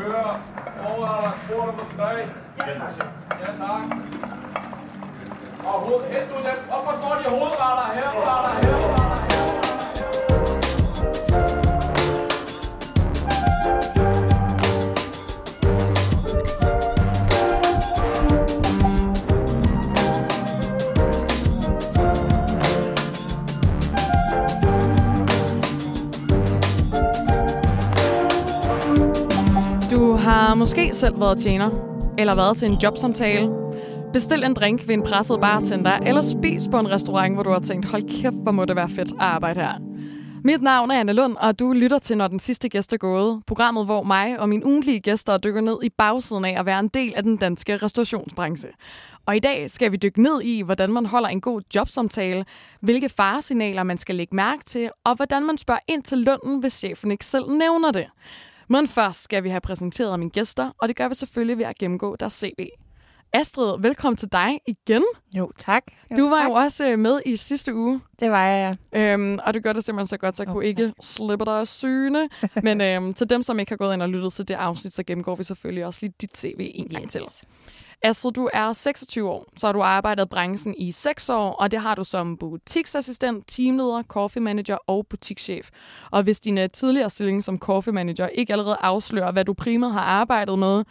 kører. Overretter, spurgte på tre. Ja, tak. Ja, tak. Og hoved, et ud dem. Hvorfor står de hovedretter her? Hovedretter her, hovedretter måske selv været tjener, eller været til en jobsamtale, bestil en drink ved en presset bartender, eller spis på en restaurant, hvor du har tænkt, hold kæft, hvor må det være fedt at arbejde her. Mit navn er Anne Lund, og du lytter til Når den sidste gæst er gået. Programmet, hvor mig og mine ugentlige gæster dykker ned i bagsiden af at være en del af den danske restaurationsbranche. Og i dag skal vi dykke ned i, hvordan man holder en god jobsamtale, hvilke faresignaler man skal lægge mærke til, og hvordan man spørger ind til lønnen, hvis chefen ikke selv nævner det. Men først skal vi have præsenteret mine gæster, og det gør vi selvfølgelig ved at gennemgå deres CV. Astrid, velkommen til dig igen. Jo, tak. Jo, Du var tak. jo også øh, med i sidste uge, Det var jeg, øhm, og du gør det simpelthen så godt, så jeg Jo, kunne ikke slippe dig af syne. Men øhm, til dem, som ikke har gået ind og lyttet til det afsnit, så gennemgår vi selvfølgelig også lige dit CV en gang til. Astrid, du er 26 år, så har du arbejdet i branchen i 6 år, og det har du som butiksassistent, teamleder, coffee manager og butikschef. Og hvis din øh, tidligere stilling som coffee manager ikke allerede afslører, hvad du primært har arbejdet med,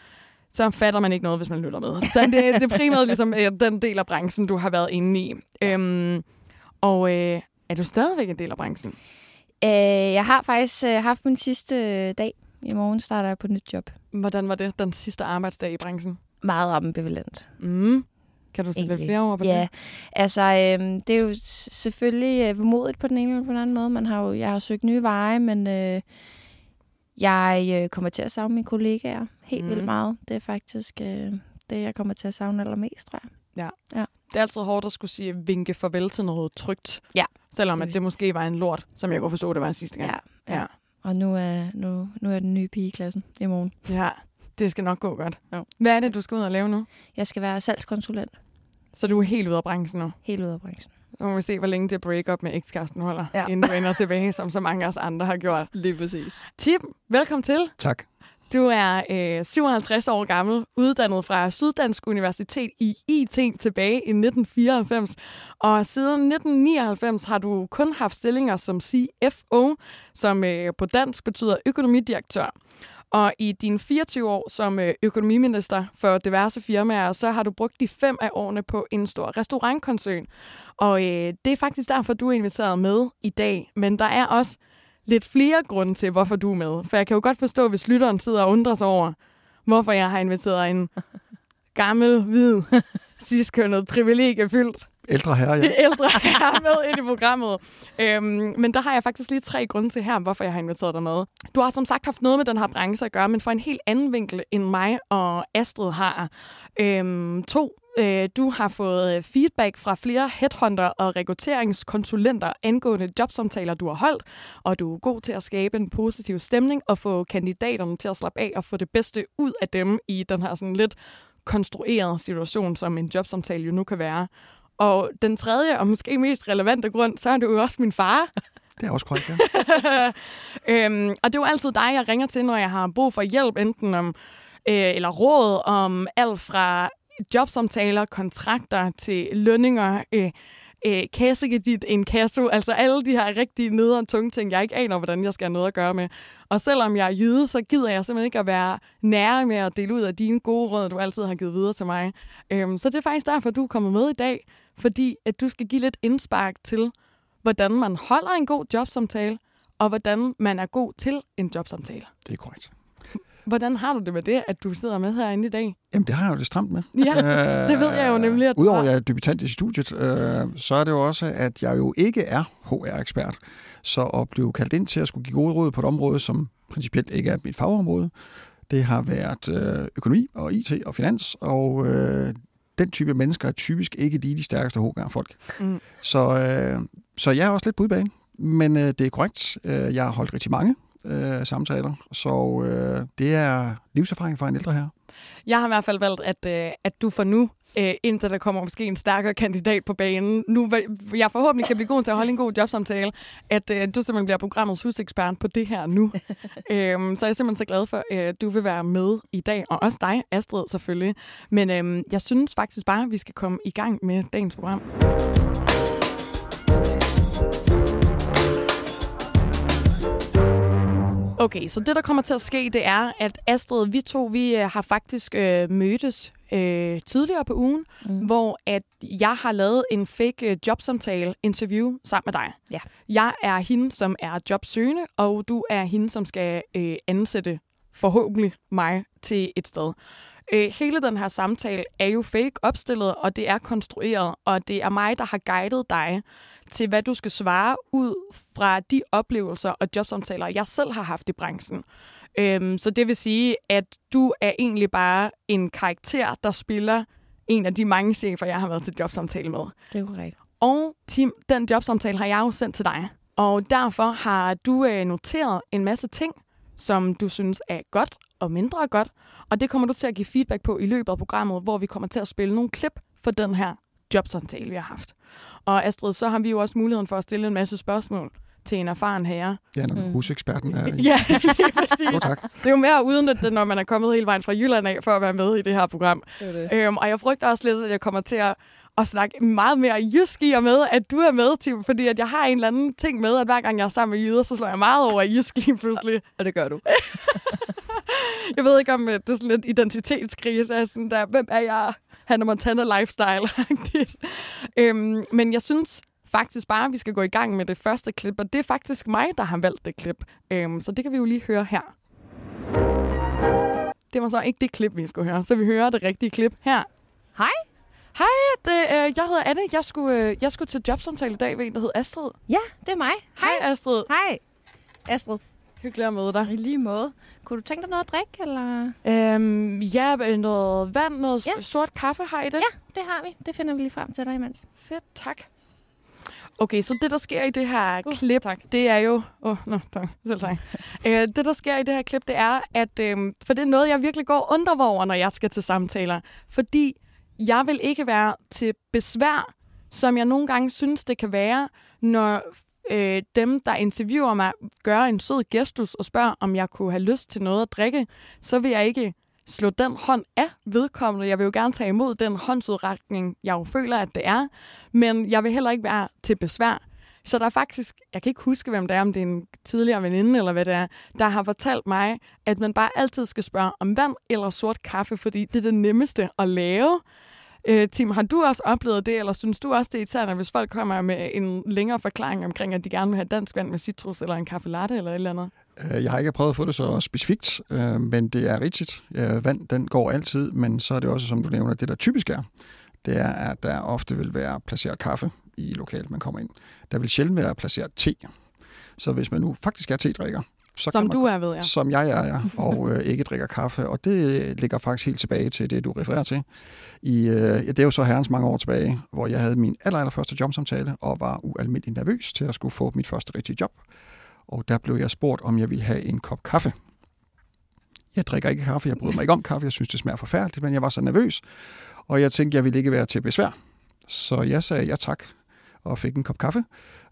så fatter man ikke noget, hvis man lytter med. Så det, det er primært ligesom øh, den del af branchen, du har været inde i. Øhm, og øh, er du stadigvæk en del af branchen? Øh, jeg har faktisk øh, haft min sidste øh, dag. I morgen starter jeg på et nyt job. Hvordan var det den sidste arbejdsdag i branchen? Meget ambivalent. Mm. Kan du sætte lidt flere ord på Ja, det? altså øh, det er jo selvfølgelig øh, vemodigt på den ene eller på den anden måde. Man har jo, jeg har søgt nye veje, men øh, jeg øh, kommer til at savne mine kollegaer helt Mhm. vildt meget. Det er faktisk øh, det, jeg kommer til at savne allermest, tror jeg. Det er altid hårdt at skulle sige vinke farvel til noget trygt. Ja. Selvom at det måske var en lort, som jeg kunne forstå, det var sidste gang. Ja, ja. Og nu er, nu, nu er den nye pige i klassen i morgen. ja. Det skal nok gå godt. Jo. Hvad er det, du skal ud og lave nu? Jeg skal være salgskonsulent Så du er helt ude af branchen nu. helt ud af branchen. Så må vi se, hvor længe det break-up med ekskasten holder, ja. Ja. inden du ender tilbage, som så mange af os andre har gjort. Lige præcis. Tip, velkommen til. Tak. Du er øh, 57 år gammel, uddannet fra Syddansk Universitet i IT tilbage i 1994. Og siden 1999 har du kun haft stillinger som CFO, som øh, på dansk betyder økonomidirektør. Og i dine 24 år som øh, økonomiminister for diverse firmaer, så har du brugt de fem af årene på en stor restaurantkoncern. Og øh, det er faktisk derfor, du er inviteret med i dag. Men der er også lidt flere grunde til, hvorfor du er med. For jeg kan jo godt forstå, hvis lytteren sidder og undrer sig over, hvorfor jeg har inviteret en gammel, hvid, sidstkønnet, privilegiefyldt Ældre herre, ja. ældre herre med ind i programmet. Øhm, men der har jeg faktisk lige tre grunde til her, hvorfor jeg har inviteret dig med. Du har som sagt haft noget med den her branche at gøre, men fra en helt anden vinkel, end mig og Astrid har. Øhm, to, øh, du har fået øh, feedback fra flere headhunter og rekrutteringskonsulenter angående jobsamtaler, du har holdt, og du er god til at skabe en positiv stemning og få kandidaterne til at slappe af og få det bedste ud af dem i den her sådan lidt konstruerede situation, som en jobsamtale jo nu kan være. Og den tredje og måske mest relevante grund, så er du jo også min far. Det er også korrekt, ja. øhm, og det er jo altid dig, jeg ringer til, når jeg har brug for hjælp, enten om øh, eller råd om alt fra jobsamtaler, kontrakter til lønninger, øh, øh, kassekredit, en kasso, altså alle de her rigtig nederen tunge ting, jeg ikke aner, hvordan jeg skal have noget at gøre med. Og selvom jeg er jyde, så gider jeg simpelthen ikke at være nære med at dele ud af dine gode råd, du altid har givet videre til mig. Øhm, så det er faktisk derfor, du er kommet med i dag, fordi at du skal give lidt indspark til, hvordan man holder en god jobsamtale, og hvordan man er god til en jobsamtale. Det er korrekt. Hvordan har du det med det, at du sidder med herinde i dag? Jamen, det har jeg jo det stramt med. Ja, det ved jeg jo nemlig, at Udover at jeg er debutant i studiet, øh, så er det jo også, at jeg jo ikke er HR-ekspert. Så at blive kaldt ind til at skulle give gode råd på et område, som principielt ikke er mit fagområde, det har været øh, økonomi og IT og finans, og øh, den type mennesker er typisk ikke lige de stærkeste HR-folk. Mm. Så, øh, så jeg er også lidt på udebane, men øh, det er korrekt. Øh, jeg har holdt rigtig mange øh, samtaler, så øh, det er livserfaring fra en ældre her. Jeg har i hvert fald valgt, at, øh, at du for nu øh, indtil der kommer måske en stærkere kandidat på banen. Nu jeg forhåbentlig kan blive god til at holde en god jobsamtale, at øh, du simpelthen bliver programmets husekspert på det her nu. øhm, så er jeg simpelthen så glad for, at øh, du vil være med i dag, og også dig, Astrid, selvfølgelig. Men øh, jeg synes faktisk bare, at vi skal komme i gang med dagens program. Okay, så det, der kommer til at ske, det er, at Astrid, vi to, vi øh, har faktisk øh, mødtes øh, tidligere på ugen, mm. hvor at jeg har lavet en fake øh, jobsamtale interview sammen med dig. Ja. Jeg er hende, som er jobsøgende, og du er hende, som skal øh, ansætte forhåbentlig mig til et sted. Øh, hele den her samtale er jo fake opstillet, og det er konstrueret, og det er mig, der har guidet dig til, hvad du skal svare ud fra de oplevelser og jobsamtaler, jeg selv har haft i branchen. Øhm, så det vil sige, at du er egentlig bare en karakter, der spiller en af de mange chefer, jeg har været til jobsamtale med. Det er korrekt. Og Tim, den jobsamtale har jeg jo sendt til dig. Og derfor har du øh, noteret en masse ting, som du synes er godt og mindre godt. Og det kommer du til at give feedback på i løbet af programmet, hvor vi kommer til at spille nogle klip for den her jobsamtale, vi har haft. Og Astrid, så har vi jo også muligheden for at stille en masse spørgsmål til en erfaren herre. Ja, når mm. huseksperten er i. Ja, lige præcis. Jo, tak. Det er jo mere uden, at det, når man er kommet hele vejen fra Jylland af for at være med i det her program. Det er det. Øhm, og jeg frygter også lidt, at jeg kommer til at, at snakke meget mere jysk i og med, at du er med, Tim, fordi at jeg har en eller anden ting med, at hver gang jeg er sammen med jyder, så slår jeg meget over i jysk lige pludselig. Og det gør du. Jeg ved ikke, om øh, det er sådan lidt identitetskrise, er sådan der, hvem er jeg? Hannah Montana lifestyle. øhm, men jeg synes faktisk bare, at vi skal gå i gang med det første klip, og det er faktisk mig, der har valgt det klip. Øhm, så det kan vi jo lige høre her. Det var så ikke det klip, vi skulle høre, så vi hører det rigtige klip her. Hej. Hej, det, øh, jeg hedder Anne. Jeg skulle, øh, jeg skulle til jobsamtale i dag ved en, der hedder Astrid. Ja, det er mig. Hej, Astrid. Hej. Astrid. Hyggeligt at møde dig. I lige måde. Kunne du tænke dig noget at drikke, eller? Øhm, ja, noget vand, noget Ja. sort kaffe har I det? Ja, det har vi. Det finder vi lige frem til dig imens. Fedt, tak. Okay, så det, der sker i det her uh, klip, tak. det er jo... Åh, oh, no, tak. Selv tak. uh, det, der sker i det her klip, det er, at... Um, for det er noget, jeg virkelig går og undrer mig over, når jeg skal til samtaler. Fordi jeg vil ikke være til besvær, som jeg nogle gange synes, det kan være, når øh, dem, der interviewer mig, gør en sød gestus og spørger, om jeg kunne have lyst til noget at drikke, så vil jeg ikke slå den hånd af vedkommende. Jeg vil jo gerne tage imod den håndsudretning, jeg jo føler, at det er. Men jeg vil heller ikke være til besvær. Så der er faktisk, jeg kan ikke huske, hvem det er, om det er en tidligere veninde eller hvad det er, der har fortalt mig, at man bare altid skal spørge om vand eller sort kaffe, fordi det er det nemmeste at lave. Øh, Tim, har du også oplevet det, eller synes du også, det er irriterende, hvis folk kommer med en længere forklaring omkring, at de gerne vil have dansk vand med citrus, eller en kaffe latte, eller et eller andet? Øh, jeg har ikke prøvet at få det så specifikt, øh, men det er rigtigt. Øh, Vand, den går altid, men så er det også, som du nævner, det der typisk er, det er, at der ofte vil være placeret kaffe i lokalet, man kommer ind. Der vil sjældent være placeret te. Så hvis man nu faktisk er te-drikker, så Som man, du er, ved jeg. Som jeg er, ja, og øh, ikke drikker kaffe. Og det ligger faktisk helt tilbage til det, du refererer til. I, øh, ja, det er jo så herrens mange år tilbage, hvor jeg havde min aller, aller første jobsamtale, og var ualmindelig nervøs til at skulle få mit første rigtige job. Og der blev jeg spurgt, om jeg ville have en kop kaffe. Jeg drikker ikke kaffe, jeg bryder mig ikke om kaffe, jeg synes, det smager forfærdeligt, men jeg var så nervøs, og jeg tænkte, jeg ville ikke være til besvær. Så jeg sagde ja tak, og fik en kop kaffe,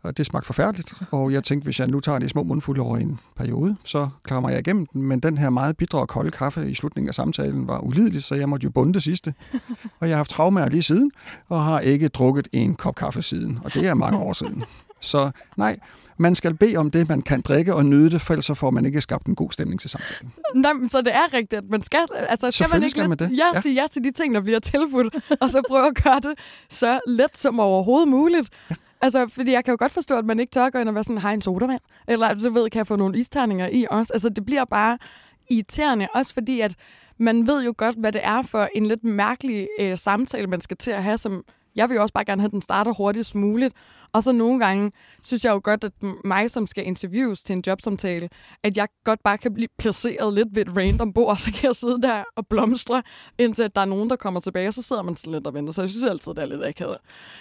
og det smagte forfærdeligt. Og jeg tænkte, hvis jeg nu tager det i små mundfulde over en periode, så klarer jeg igennem den. Men den her meget bitre og kolde kaffe i slutningen af samtalen var ulidelig, så jeg måtte jo bunde det sidste. Og jeg har haft traumer lige siden, og har ikke drukket en kop kaffe siden. Og det er mange år siden. Så nej, man skal bede om det, man kan drikke og nyde det, for ellers så får man ikke skabt en god stemning til samtalen. Nej, men så det er rigtigt, at man skal, altså skal man ikke skal man det, Ja, ja. sige ja til de ting, der bliver tilbudt, og så prøve at gøre det så let som overhovedet muligt. Ja. Altså, fordi jeg kan jo godt forstå, at man ikke tør gå ind og være sådan, har en sodavand? Eller så ved, kan jeg få nogle isterninger i også? Altså, det bliver bare irriterende, også fordi, at man ved jo godt, hvad det er for en lidt mærkelig øh, samtale, man skal til at have, som jeg vil jo også bare gerne have, at den starter hurtigst muligt. Og så nogle gange synes jeg jo godt, at mig, som skal interviews til en jobsamtale, at jeg godt bare kan blive placeret lidt ved et random bord, og så kan jeg sidde der og blomstre, indtil at der er nogen, der kommer tilbage, og så sidder man sådan lidt og venter. Så jeg synes altid, det er lidt akavet.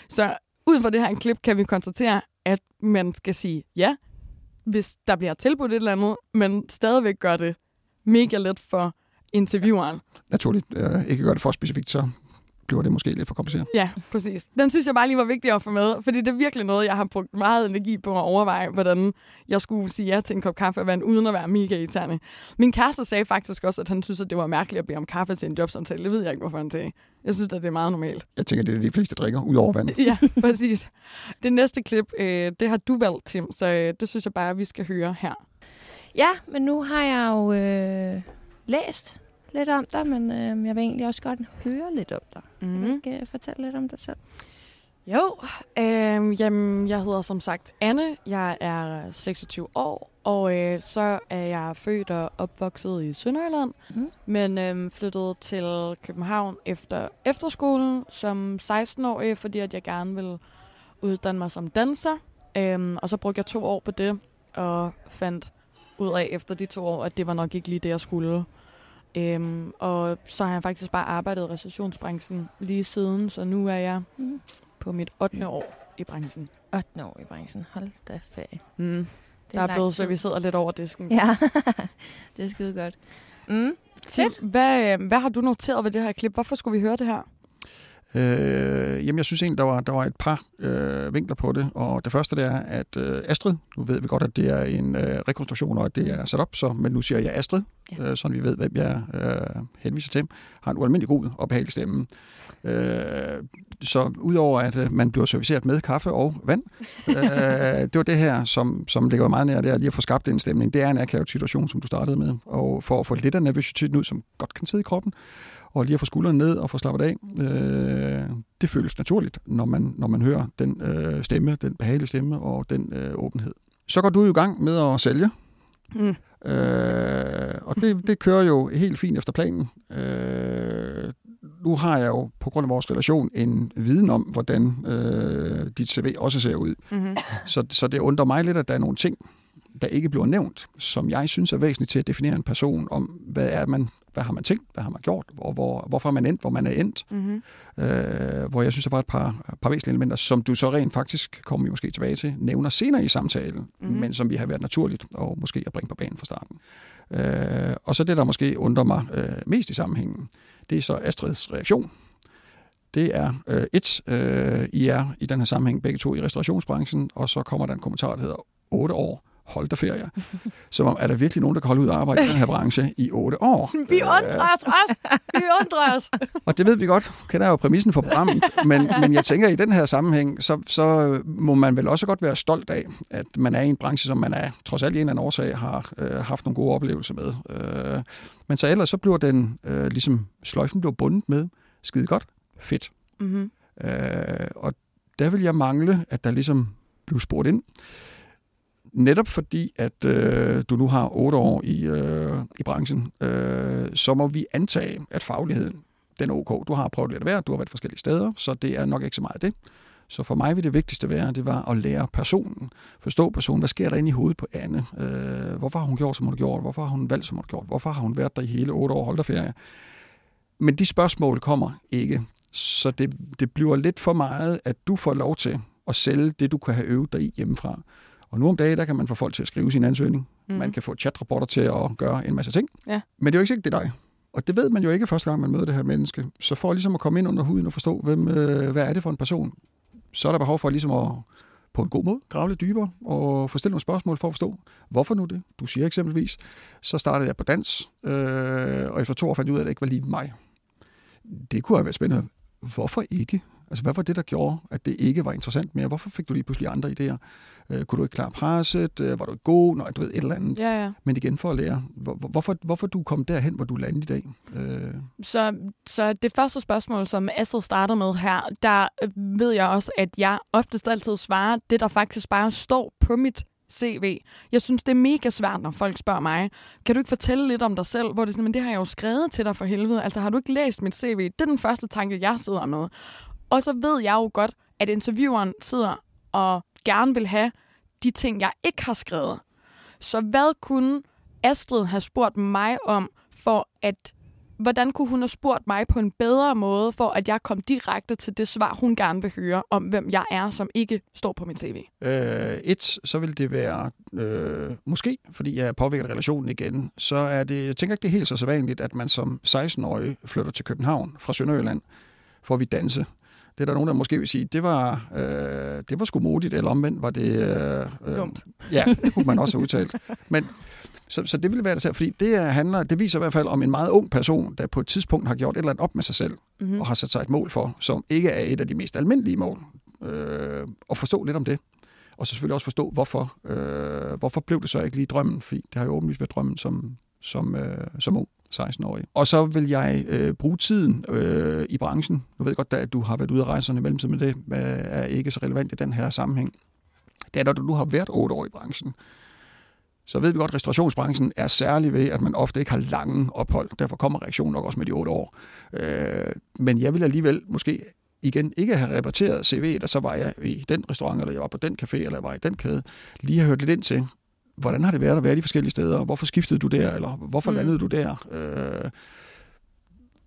Så ud fra det her klip kan vi konstatere, at man skal sige ja, hvis der bliver tilbudt et eller andet, men stadigvæk gør det mega let for intervieweren. Naturligt øh, ikke gør det for specifikt, så bliver det måske lidt for kompliceret. Ja, præcis. Den synes jeg bare lige var vigtig at få med, fordi det er virkelig noget, jeg har brugt meget energi på at overveje, hvordan jeg skulle sige ja til en kop kaffe og vand, uden at være mega irriterende. Min kæreste sagde faktisk også, at han synes, at det var mærkeligt at bede om kaffe til en jobsamtale. Det ved jeg ikke, hvorfor han sagde. Jeg synes, at det er meget normalt. Jeg tænker, det er det, de fleste drikker, ud over vand. ja, præcis. Det næste klip, øh, det har du valgt, Tim, så øh, det synes jeg bare, at vi skal høre her. Ja, men nu har jeg jo øh, læst lidt om dig, men øh, jeg vil egentlig også godt høre lidt om dig. Mm. Kan du ikke øh, fortælle lidt om dig selv? Jo, øh, jamen, jeg hedder som sagt Anne. Jeg er 26 år, og øh, så er jeg født og opvokset i Sønderjylland, mm. men øh, flyttede til København efter efterskolen som 16-årig, fordi at jeg gerne ville uddanne mig som danser. Øh, og så brugte jeg to år på det, og fandt ud af efter de to år, at det var nok ikke lige det, jeg skulle. Øhm, og så har jeg faktisk bare arbejdet i restaurationsbranchen lige siden, så nu er jeg mm. på mit 8. år i branchen. 8. år i branchen, hold da ferie. Mm. Der er, er blevet serviceret lidt over disken. Ja, det er skide godt. Mm. Tim, hvad, hvad har du noteret ved det her klip? Hvorfor skulle vi høre det her? Øh, jamen, jeg synes egentlig, der var, der var et par øh, vinkler på det, og det første det er, at øh, Astrid, nu ved vi godt, at det er en øh, rekonstruktion, og at det er sat op, så, men nu siger jeg Astrid, ja. øh, så vi ved, hvem jeg øh, henviser til, har en ualmindelig god og behagelig stemme. Øh, så udover at øh, man bliver serviceret med kaffe og vand, øh, det var det her, som, som ligger meget nær, det er lige at få skabt en stemning. Det er en akavet situation, som du startede med, og for at få lidt af nervøsiteten ud, som godt kan sidde i kroppen, og lige at få skuldrene ned og få slappet af, øh, det føles naturligt, når man, når man hører den øh, stemme, den behagelige stemme og den øh, åbenhed. Så går du i gang med at sælge. Mm. Øh, og det, det kører jo helt fint efter planen. Øh, nu har jeg jo på grund af vores relation en viden om, hvordan øh, dit CV også ser ud. Mm-hmm. Så, så det undrer mig lidt, at der er nogle ting, der ikke bliver nævnt, som jeg synes er væsentligt til at definere en person om, hvad er man, hvad har man tænkt, hvad har man gjort, hvor, hvor, hvorfor er man endt, hvor man er endt. Mm-hmm. Øh, hvor jeg synes, der var et par, par væsentlige elementer, som du så rent faktisk, kommer vi måske tilbage til, nævner senere i samtalen, mm-hmm. men som vi har været naturligt og måske at bringe på banen fra starten. Øh, og så det, der måske undrer mig øh, mest i sammenhængen, det er så Astrids reaktion. Det er øh, et, øh, I er i den her sammenhæng begge to i restaurationsbranchen, og så kommer der en kommentar, der hedder 8 år hold da ferie. Så er der virkelig nogen, der kan holde ud og arbejde i den her branche i otte år? Vi undrer os også! Vi undrer os! og det ved vi godt, kender jo præmissen for programmet, men, men jeg tænker, at i den her sammenhæng, så, så må man vel også godt være stolt af, at man er i en branche, som man er, trods alt i en eller anden årsag, har øh, haft nogle gode oplevelser med. Øh, men så ellers så bliver den, øh, ligesom sløjfen bliver bundet med, skide godt, fedt. Mm-hmm. Øh, og der vil jeg mangle, at der ligesom blev spurgt ind netop fordi, at øh, du nu har otte år i, øh, i branchen, øh, så må vi antage, at fagligheden, den er ok. Du har prøvet lidt at være, du har været forskellige steder, så det er nok ikke så meget det. Så for mig vil det vigtigste være, det var at lære personen, forstå personen, hvad sker der inde i hovedet på Anne? Øh, hvorfor har hun gjort, som hun har gjort? Hvorfor har hun valgt, som hun har gjort? Hvorfor har hun været der i hele otte år og holdt ferie? Men de spørgsmål kommer ikke. Så det, det bliver lidt for meget, at du får lov til at sælge det, du kan have øvet dig i hjemmefra. Og nu om dagen, der kan man få folk til at skrive sin ansøgning. Mm. Man kan få chatrapporter til at gøre en masse ting. Ja. Men det er jo ikke sikkert, det er dig. Og det ved man jo ikke første gang, man møder det her menneske. Så for ligesom at komme ind under huden og forstå, hvem, øh, hvad er det for en person, så er der behov for ligesom at på en god måde grave lidt dybere og få stillet nogle spørgsmål for at forstå, hvorfor nu det? Du siger eksempelvis, så startede jeg på dans, øh, og efter to år fandt jeg ud af, at det ikke var lige mig. Det kunne have været spændende. Hvorfor ikke? Altså, hvad var det, der gjorde, at det ikke var interessant mere? Hvorfor fik du lige pludselig andre idéer? Øh, kunne du ikke klare presset? Øh, var du ikke god? Nå, du ved, et eller andet. Ja, ja. Men igen for at lære, hvor, hvorfor, hvorfor du kom derhen, hvor du landede i dag? Øh. Så, så det første spørgsmål, som Astrid startede med her, der ved jeg også, at jeg oftest altid svarer det, der faktisk bare står på mit CV. Jeg synes, det er mega svært, når folk spørger mig, kan du ikke fortælle lidt om dig selv? Hvor det er sådan, men det har jeg jo skrevet til dig for helvede. Altså, har du ikke læst mit CV? Det er den første tanke, jeg sidder med. Og så ved jeg jo godt, at intervieweren sidder og gerne vil have de ting, jeg ikke har skrevet. Så hvad kunne Astrid have spurgt mig om, for at hvordan kunne hun have spurgt mig på en bedre måde, for at jeg kom direkte til det svar, hun gerne vil høre om, hvem jeg er, som ikke står på min CV? Øh, et, så vil det være, øh, måske, fordi jeg påvirker relationen igen, så er det, jeg tænker ikke, det er helt så sædvanligt, at man som 16-årig flytter til København fra Sønderjylland, at vi danse. Det er der nogen, der måske vil sige, det var, øh, det var sgu modigt, eller omvendt var det... Øh, øh, Dumt. Ja, det kunne man også have udtalt. Men, så, så det vil være det her, fordi det, er- handler, det viser i hvert fald om en meget ung person, der på et tidspunkt har gjort et eller andet op med sig selv, Mm-hmm. mm. og har sat sig et mål for, som ikke er et af de mest almindelige mål. Øh, og forstå lidt om det. Og så selvfølgelig også forstå, hvorfor, øh, hvorfor blev det så ikke lige drømmen, fordi det har jo åbenlyst været drømmen som, som, øh, som ung 16-årig. Og så vil jeg øh, bruge tiden øh, i branchen. Nu ved jeg godt, at du har været ude at rejse i mellemtiden, men det, øh, er ikke så relevant i den her sammenhæng. Det er, når du nu har været 8 år i branchen, så ved vi godt, at restaurationsbranchen er særlig ved, at man ofte ikke har lange ophold. Derfor kommer reaktionen nok også med de 8 år. Øh, men jeg vil alligevel måske igen ikke have repræsenteret CV, og så var jeg i den restaurant, eller jeg var på den café, eller jeg var i den kæde. Lige har hørt lidt ind til, hvordan har det været at være de forskellige steder? Hvorfor skiftede du der, eller hvorfor Mm. landede du der? Øh,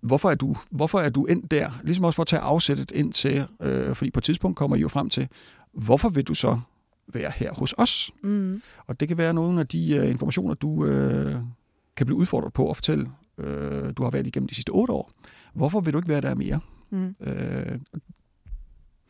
hvorfor, er du, hvorfor er du endt der? Ligesom også for at tage afsættet ind til, øh, fordi på et tidspunkt kommer I jo frem til, hvorfor vil du så være her hos os? Mm. Og det kan være nogle af de øh, informationer, du øh, kan blive udfordret på at fortælle, øh, du har været igennem de sidste otte år. Hvorfor vil du ikke være der mere? Mm. Øh,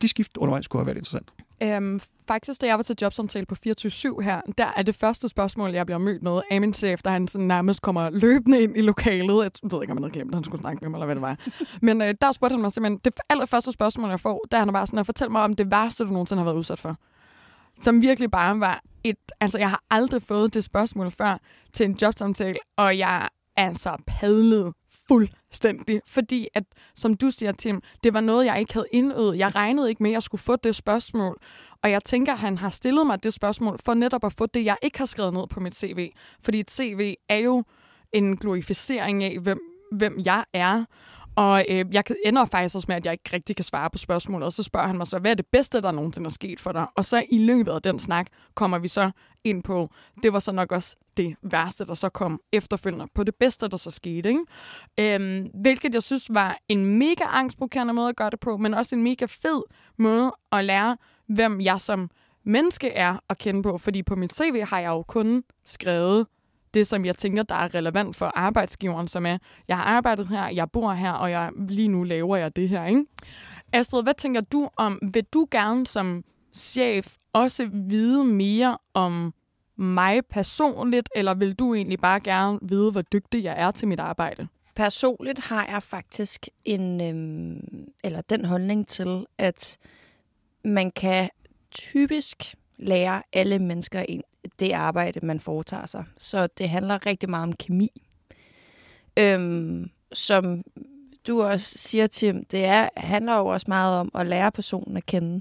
de skift undervejs kunne have været interessant. Øhm, faktisk, da jeg var til jobsamtale på 24-7 her, der er det første spørgsmål, jeg bliver mødt med af min chef, da han sådan nærmest kommer løbende ind i lokalet. Jeg ved ikke, om han havde glemt, at han skulle snakke med mig, eller hvad det var. Men øh, der spurgte han mig simpelthen, det allerførste spørgsmål, jeg får, der er han bare sådan, at fortælle mig om det værste, du nogensinde har været udsat for. Som virkelig bare var et... Altså, jeg har aldrig fået det spørgsmål før til en jobsamtale, og jeg er altså padlet fuldstændig. Fordi at, som du siger, Tim, det var noget, jeg ikke havde indøvet. Jeg regnede ikke med, at jeg skulle få det spørgsmål. Og jeg tænker, at han har stillet mig det spørgsmål for netop at få det, jeg ikke har skrevet ned på mit CV. Fordi et CV er jo en glorificering af, hvem, hvem jeg er. Og øh, jeg kan- ender faktisk også med, at jeg ikke rigtig kan svare på spørgsmålet. Og så spørger han mig så, hvad er det bedste, der nogensinde er sket for dig? Og så i løbet af den snak kommer vi så ind på, det var så nok også det værste, der så kom efterfølgende på det bedste, der så skete. Ikke? Øhm, hvilket jeg synes var en mega angstprovokerende måde at gøre det på, men også en mega fed måde at lære, hvem jeg som menneske er at kende på. Fordi på mit CV har jeg jo kun skrevet det, som jeg tænker, der er relevant for arbejdsgiveren, som er, jeg har arbejdet her, jeg bor her, og jeg, lige nu laver jeg det her. Ikke? Astrid, hvad tænker du om, vil du gerne som chef også vide mere om mig personligt, eller vil du egentlig bare gerne vide, hvor dygtig jeg er til mit arbejde? Personligt har jeg faktisk en, øhm, eller den holdning til, at man kan typisk lære alle mennesker en, det arbejde, man foretager sig. Så det handler rigtig meget om kemi. Øhm, som du også siger, Tim, det er, handler jo også meget om at lære personen at kende.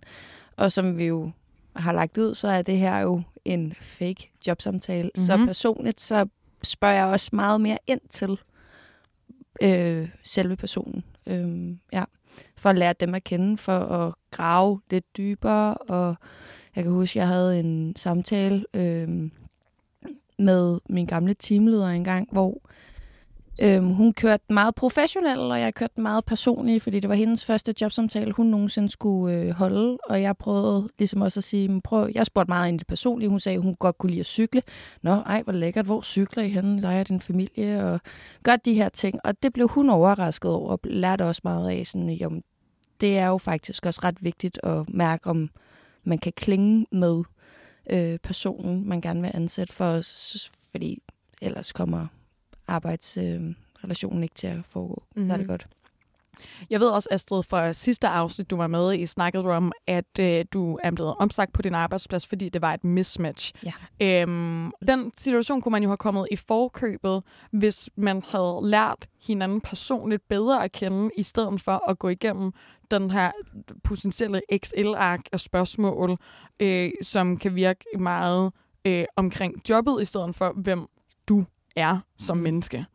Og som vi jo har lagt ud, så er det her jo en fake jobsamtale. Mm-hmm. Så Mhm. personligt, så spørger jeg også meget mere ind til øh, selve personen. Øh, ja. For at lære dem at kende, for at grave lidt dybere. Og jeg kan huske, jeg havde en samtale øh, med min gamle teamleder engang, hvor øh, hun kørte meget professionel, og jeg kørte meget personlig, fordi det var hendes første jobsamtale, hun nogensinde skulle øh, holde. Og jeg prøvede ligesom også at sige, prøv, jeg spurgte meget ind i det personlige. Hun sagde, at hun godt kunne lide at cykle. Nå, ej, hvor lækkert, hvor cykler I henne, dig og din familie, og gør de her ting. Og det blev hun overrasket over, og lærte også meget af, sådan, jamen, det er jo faktisk også ret vigtigt at mærke, om man kan klinge med øh, personen, man gerne vil ansætte for, fordi ellers kommer arbejdsrelationen øh, ikke til at foregå mm-hmm. Mhm. særlig godt. Jeg ved også, Astrid, fra sidste afsnit, du var med i, snakkede du om, at øh, du er blevet omsagt på din arbejdsplads, fordi det var et mismatch. Ja. Øhm, den situation kunne man jo have kommet i forkøbet, hvis man havde lært hinanden personligt bedre at kende, i stedet for at gå igennem den her potentielle Excel-ark af spørgsmål, øh, som kan virke meget øh, omkring jobbet, i stedet for, hvem du er som Mhm. menneske.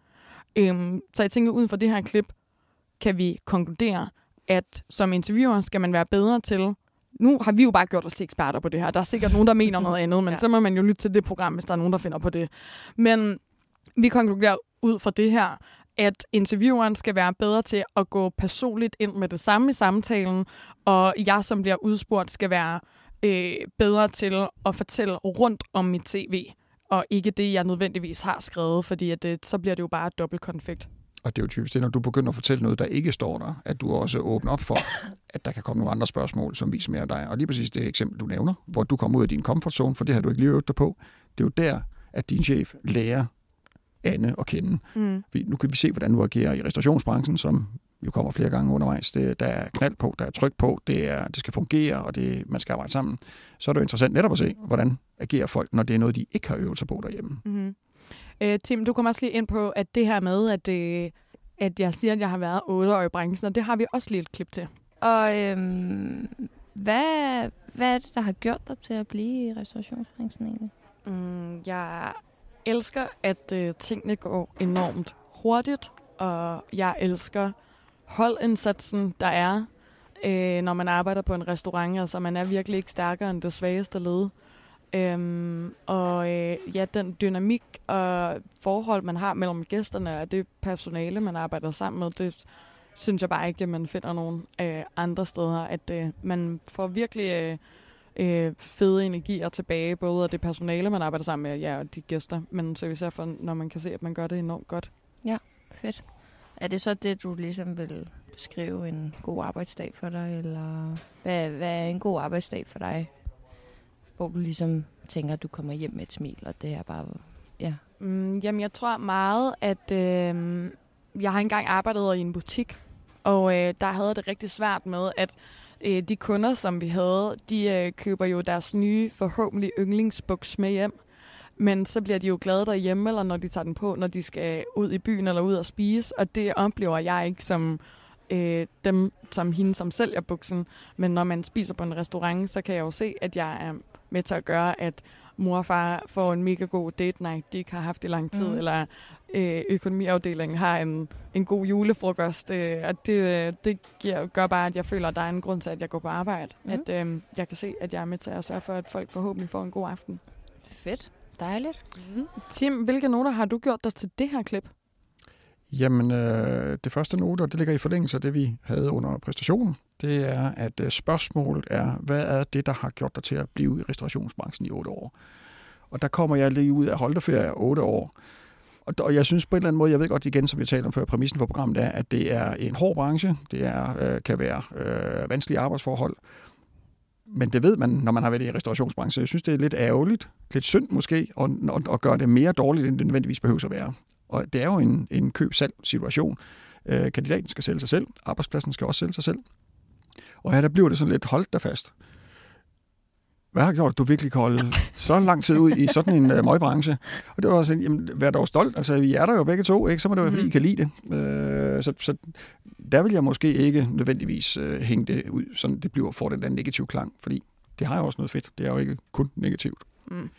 Øhm, så jeg tænker, uden for det her klip, kan vi konkludere, at som interviewer skal man være bedre til nu har vi jo bare gjort os til eksperter på det her. Der er sikkert nogen, der mener noget andet, men Ja. så må man jo lytte til det program, hvis der er nogen, der finder på det. Men vi konkluderer ud fra det her, at intervieweren skal være bedre til at gå personligt ind med det samme i samtalen, og jeg, som bliver udspurgt, skal være øh, bedre til at fortælle rundt om mit CV, og ikke det, jeg nødvendigvis har skrevet, fordi at det, så bliver det jo bare et dobbeltkonfekt. Og det er jo typisk det, når du begynder at fortælle noget, der ikke står der, at du også åbner op for, at der kan komme nogle andre spørgsmål, som viser mere af dig. Og lige præcis det eksempel, du nævner, hvor du kommer ud af din comfort zone, for det har du ikke lige øvet dig på. Det er jo der, at din chef lærer Anne at kende. Mm. Vi- Nu kan vi se, hvordan du agerer i restaurationsbranchen, som jo kommer flere gange undervejs. Det, der er knald på, der er tryk på, det, er, det skal fungere, og det, man skal arbejde sammen. Så er det jo interessant netop at se, hvordan agerer folk, når det er noget, de ikke har øvet sig på derhjemme. Mm-hmm. Øh, Tim, du kommer også lige ind på, at det her med, at, det, at jeg siger, at jeg har været otte år i branchen, og det har vi også lige et klip til. Og øhm, hvad, hvad er det, der har gjort dig til at blive i restaurationsbranchen egentlig? Mm, jeg elsker, at øh, tingene går enormt hurtigt, og jeg elsker holdindsatsen, der er, øh, når man arbejder på en restaurant. Altså, man er virkelig ikke stærkere end det svageste led. Øhm, og øh, ja, den dynamik og forhold, man har mellem gæsterne og det personale, man arbejder sammen med, det synes jeg bare ikke, at man finder nogen øh, andre steder. At øh, man får virkelig øh, øh, fede energier tilbage, både af det personale, man arbejder sammen med, ja, og de gæster, men så især for, når man kan se, at man gør det enormt godt. Ja, Fedt. Er det så det, du ligesom vil beskrive en god arbejdsdag for dig, eller hvad, hvad er en god arbejdsdag for dig? Hvor du ligesom tænker, at du kommer hjem med et smil, og det er bare... Ja. Mm, jamen, jeg tror meget, at øh, jeg har engang arbejdet i en butik, og øh, der havde det rigtig svært med, at øh, de kunder, som vi havde, de øh, køber jo deres nye, forhåbentlig yndlingsbuks med hjem. Men så bliver de jo glade derhjemme, eller når de tager den på, når de skal ud i byen eller ud og spise. Og det oplever jeg ikke som øh, dem, som hende, som sælger buksen. Men når man spiser på en restaurant, så kan jeg jo se, at jeg er med til at gøre, at mor og far får en mega god date night, de ikke har haft i lang tid, mm. eller øh, økonomiafdelingen har en, en god julefrokost. Øh, og det, det giver, gør bare, at jeg føler, at der er en grund til, at jeg går på arbejde. Mm. At øh, jeg kan se, at jeg er med til at sørge for, at folk forhåbentlig får en god aften. Fedt. Dejligt. Mm. Tim, hvilke noter har du gjort dig til det her klip? Jamen, øh, det første note, og det ligger i forlængelse af det, vi havde under præstationen, det er, at øh, spørgsmålet er, hvad er det, der har gjort dig til at blive i restaurationsbranchen i otte år? Og der kommer jeg lige ud af holdeferie otte år. Og, og jeg synes på en eller anden måde, jeg ved godt igen, som vi talte om før, præmissen for programmet er, at det er en hård branche, det er, øh, kan være øh, vanskelige arbejdsforhold, men det ved man, når man har været i restaurationsbranchen. Jeg synes, det er lidt ærgerligt, lidt synd måske, at, at, at gøre det mere dårligt, end det nødvendigvis behøver at være. Og det er jo en, en køb-salg-situation. Øh, kandidaten skal sælge sig selv, arbejdspladsen skal også sælge sig selv. Og her der bliver det sådan lidt holdt der fast. Hvad har gjort, at du virkelig kan holde så lang tid ud i sådan en uh, møgbranche? Og det var sådan, jamen, vær dog stolt. Altså, vi er der jo begge to, ikke? Så må det være, fordi I kan lide det. Øh, så, så der vil jeg måske ikke nødvendigvis øh, hænge det ud, sådan det bliver for den der negative klang, fordi det har jo også noget fedt. Det er jo ikke kun negativt. Mm.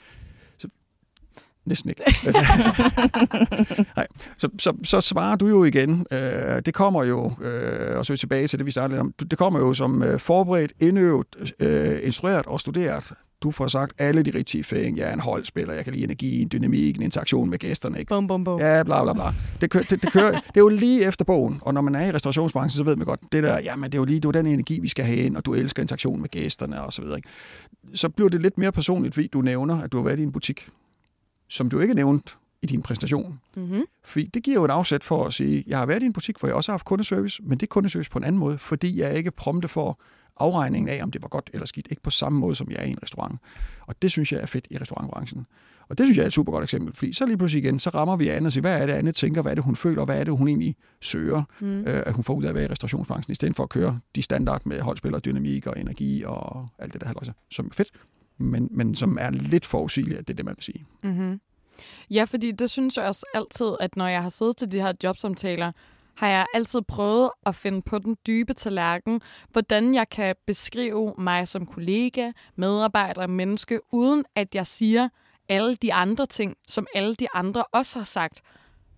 Næsten ikke. Altså, Nej. Så, så, så svarer du jo igen. Øh, det kommer jo, øh, og så er vi tilbage til det, vi startede om. Det kommer jo som øh, forberedt, indøvet, øh, instrueret og studeret. Du får sagt alle de rigtige fag. Jeg er en holdspiller, jeg kan lide energien, dynamikken, interaktion med gæsterne. Ikke? Bum, bum, bum. Ja, bla bla bla. Det, kø, det, det, kører, det er jo lige efter bogen, og når man er i restaurationsbranchen, så ved man godt, det der, jamen det er jo lige det er den energi, vi skal have ind, og du elsker interaktion med gæsterne og så videre. Ikke? Så bliver det lidt mere personligt, fordi du nævner, at du har været i en butik, som du ikke nævnt i din præstation. Mm-hmm. Fordi det giver jo et afsæt for at sige, jeg har været i en butik, hvor jeg også har haft kundeservice, men det er kundeservice på en anden måde, fordi jeg ikke prompte for afregningen af, om det var godt eller skidt. Ikke på samme måde, som jeg er i en restaurant. Og det synes jeg er fedt i restaurantbranchen. Og det synes jeg er et super godt eksempel, fordi så lige pludselig igen, så rammer vi Anne og siger, hvad er det, Anne tænker, hvad er det, hun føler, hvad er det, hun egentlig søger, Mm. øh, at hun får ud af at være i restaurationsbranchen, i stedet for at køre de standard med holdspil og dynamik og energi og alt det der halvøjse, som er fedt, men, men som er lidt forudsigeligt, at det er det, man vil sige. Mm-hmm. Ja, fordi det synes jeg også altid, at når jeg har siddet til de her jobsamtaler, har jeg altid prøvet at finde på den dybe tallerken, hvordan jeg kan beskrive mig som kollega, medarbejder, menneske, uden at jeg siger alle de andre ting, som alle de andre også har sagt.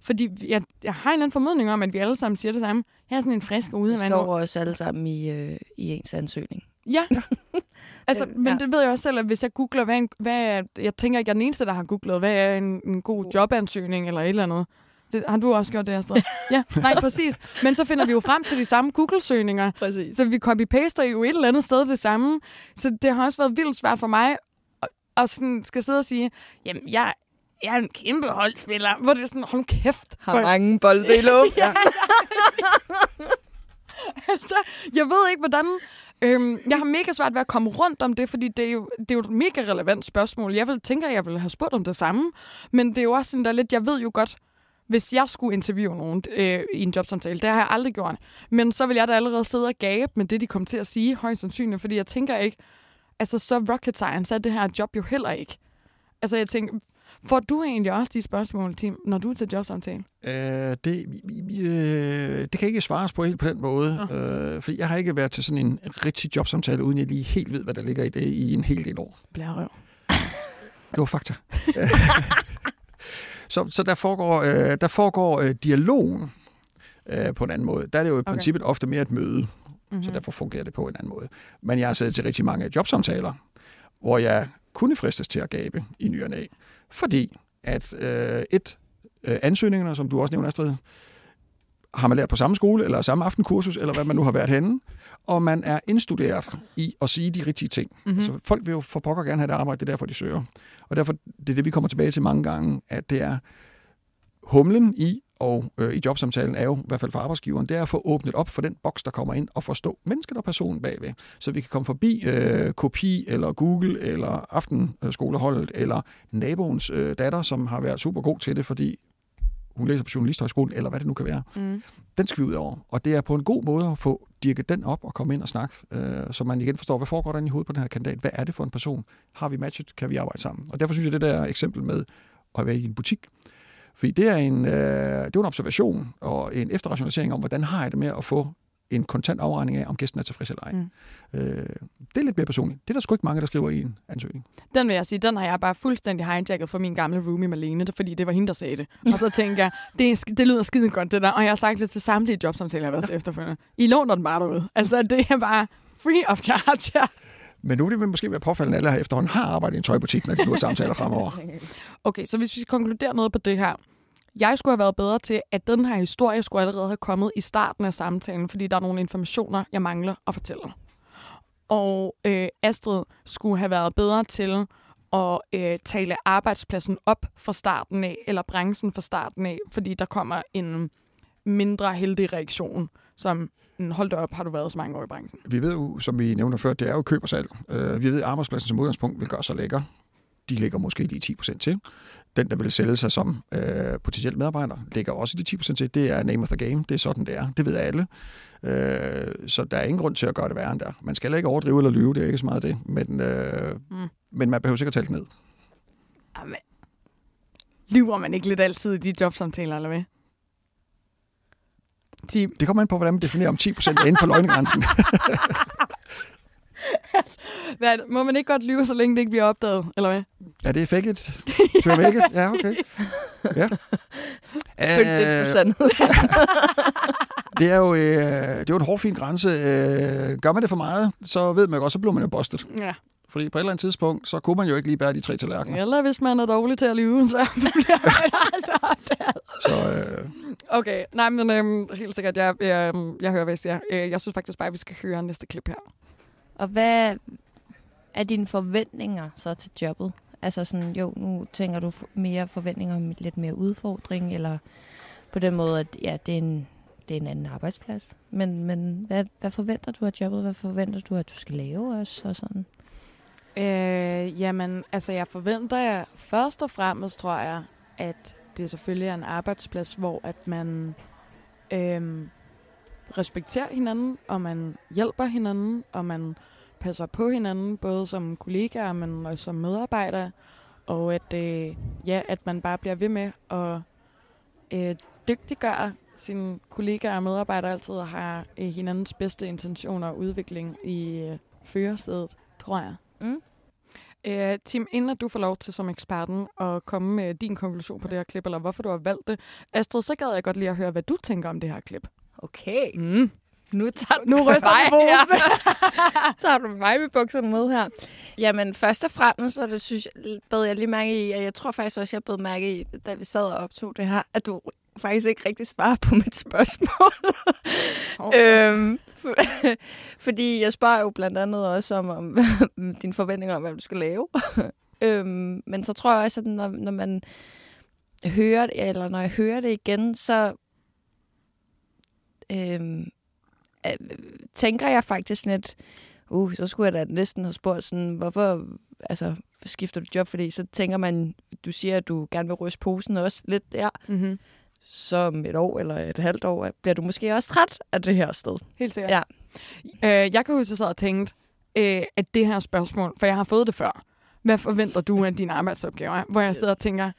Fordi jeg, jeg har en eller anden formodning om, at vi alle sammen siger det samme. Jeg er sådan en frisk ude Det af står vandet. også alle sammen i, øh, i ens ansøgning. Ja. altså, Øh, men ja. det ved jeg også selv, at hvis jeg googler, hvad, en, hvad er, jeg tænker ikke, jeg er den eneste, der har googlet, hvad er en, en god jobansøgning eller et eller andet. Det, har du også gjort det, Astrid? ja, nej, præcis. Men så finder vi jo frem til de samme Google-søgninger. Præcis. Så vi copy-paster jo et eller andet sted det samme. Så det har også været vildt svært for mig at, at sådan skal sidde og sige, jamen, jeg jeg er en kæmpe holdspiller. Hvor det er sådan, hold kæft. Har mange bolde i låg. ja, altså, jeg ved ikke, hvordan... Øhm, jeg har mega svært ved at komme rundt om det, fordi det er, jo, det er jo et mega relevant spørgsmål. Jeg vil tænker, at jeg ville have spurgt om det samme. Men det er jo også sådan der lidt, jeg ved jo godt, hvis jeg skulle interviewe nogen øh, i en jobsamtale, det har jeg aldrig gjort. Men så vil jeg da allerede sidde og gabe med det, de kommer til at sige, højst sandsynligt, fordi jeg tænker ikke, altså så rocket science er det her job jo heller ikke. Altså jeg tænker, får du egentlig også de spørgsmål, Tim, når du er til jobsamtale? Øh, det, øh, det kan ikke svares på helt på den måde, øh, fordi jeg har ikke været til sådan en rigtig jobsamtale, uden jeg lige helt ved, hvad der ligger i det i en hel del år. Blærerøv. Det var fakta. så, så der foregår, øh, der foregår øh, dialogen øh, på en anden måde. Der er det jo i Okay. princippet ofte mere et møde, Mm-hmm. så derfor fungerer det på en anden måde. Men jeg har siddet til rigtig mange jobsamtaler, hvor jeg kunne fristes til at gabe i ny og næ, fordi at øh, et, øh, ansøgningerne, som du også nævner, Astrid, har man lært på samme skole, eller samme aftenkursus, eller hvad man nu har været henne, og man er indstuderet i at sige de rigtige ting. Mhm. Mm-hmm. Så folk vil jo for pokker gerne have det arbejde, det er derfor, de søger. Og derfor, det er det, vi kommer tilbage til mange gange, at det er humlen i og øh, i jobsamtalen er jo, i hvert fald for arbejdsgiveren, det er at få åbnet op for den boks, der kommer ind, og forstå mennesket og personen bagved. Så vi kan komme forbi øh, kopi, eller Google, eller aftenskoleholdet, eller naboens øh, datter, som har været super god til det, fordi hun læser på journalisthøjskolen, eller hvad det nu kan være. Mm. Den skal vi ud over. Og det er på en god måde at få dirket den op og komme ind og snakke, øh, så man igen forstår, hvad foregår der inde i hovedet på den her kandidat? Hvad er det for en person? Har vi matchet? Kan vi arbejde sammen? Og derfor synes jeg, det der eksempel med at være i en butik, fordi det er en, øh, det er en observation og en efterrationalisering om, hvordan har jeg det med at få en kontant afregning af, om gæsten er tilfreds eller ej. Mm. Øh, det er lidt mere personligt. Det er der sgu ikke mange, der skriver i en ansøgning. Den vil jeg sige, den har jeg bare fuldstændig hijacket for min gamle roomie Malene, fordi det var hende, der sagde det. Og så tænkte jeg, det, det lyder skide godt det der, og jeg har sagt det til samtlige jobsamtaler, jeg har været efterfølgende. I låner den bare derude. Altså, det er bare free of charge. Men nu vil det måske være påfaldende, at alle her efterhånden har arbejdet i en tøjbutik, når de nu har samtaler fremover. Okay, så hvis vi skal konkludere noget på det her. Jeg skulle have været bedre til, at den her historie skulle allerede have kommet i starten af samtalen, fordi der er nogle informationer, jeg mangler at fortælle. Og øh, Astrid skulle have været bedre til at øh, tale arbejdspladsen op fra starten af, eller branchen fra starten af, fordi der kommer en mindre heldig reaktion, som hold da op, har du været så mange år i branchen. Vi ved jo, som vi nævner før, det er jo køb og salg. Øh, vi ved, at arbejdspladsen som udgangspunkt vil gøre sig lækker. De lægger måske lige 10% til. Den, der vil sælge sig som øh, potentiel medarbejder, lægger også de 10% til. Det er name of the game. Det er sådan, det er. Det ved alle. Øh, så der er ingen grund til at gøre det værre end der. Man skal ikke overdrive eller lyve, det er ikke så meget det. Men, øh, mm. men man behøver sikkert tale det ned. Jamen, lyver man ikke lidt altid i de jobsamtaler, eller hvad? Tim, Det kommer an på, hvordan man definerer, om 10% er inden for løgnegrænsen. hvad, er må man ikke godt lyve, så længe det ikke bliver opdaget, eller hvad? er det fake it? Jeg ikke? Ja, okay. Ja. For sandet. Det er jo, øh, det er jo en hård, fin grænse. Øh, gør man det for meget, så ved man godt, så bliver man jo bustet. Ja. Fordi på et eller andet tidspunkt, så kunne man jo ikke lige bære de tre tallerkener. Eller hvis man er dårlig til at lyve, så bliver man altså. Så øh, Okay, nej, men øhm, helt sikkert, jeg, jeg, jeg hører, hvad jeg siger. Øh, Jeg synes faktisk bare, at vi skal høre næste klip her. Og hvad er dine forventninger så til jobbet? Altså sådan, jo, nu tænker du mere forventninger om lidt mere udfordring, eller på den måde, at ja, det er en, det er en anden arbejdsplads. Men, men hvad, hvad forventer du af jobbet? Hvad forventer du, at du skal lave også? Og sådan? Øh, jamen, altså jeg forventer først og fremmest, tror jeg, at det selvfølgelig er en arbejdsplads, hvor at man øh, respekterer hinanden, og man hjælper hinanden, og man passer på hinanden, både som kollegaer, men også som medarbejdere, og at, øh, ja, at man bare bliver ved med at øh, dygtiggøre sine kollegaer og medarbejdere altid og har øh, hinandens bedste intentioner og udvikling i øh, førerstedet, tror jeg. Mm. Øh, Tim, inden du får lov til som eksperten at komme med din konklusion på det her klip, eller hvorfor du har valgt det, Astrid, så gad jeg godt lige at høre, hvad du tænker om det her klip. Okay. Mm. Nu tager Nu ryster du på hovedet. Så har du mig med bukserne med her. Jamen, først og fremmest, så det synes jeg, bed jeg lige mærke i, og jeg tror faktisk også, jeg bed mærke i, da vi sad og optog det her, at du faktisk ikke rigtig svarer på mit spørgsmål. Oh. øhm, for, fordi jeg spørger jo blandt andet også om, om dine forventninger om, hvad du skal lave. Øhm, men så tror jeg også, at når, når man hører det, eller når jeg hører det igen, så øhm, øh, tænker jeg faktisk lidt, uh, så skulle jeg da næsten have spurgt sådan, hvorfor altså, skifter du job? Fordi så tænker man, du siger, at du gerne vil ryste posen også lidt der. Mm-hmm. Så om et år eller et halvt år bliver du måske også træt af det her sted. Helt sikkert. Ja. Øh, jeg kan huske, at jeg sad og tænkte, øh, at det her spørgsmål, for jeg har fået det før, hvad forventer du af dine arbejdsopgaver? Hvor jeg sidder og tænker,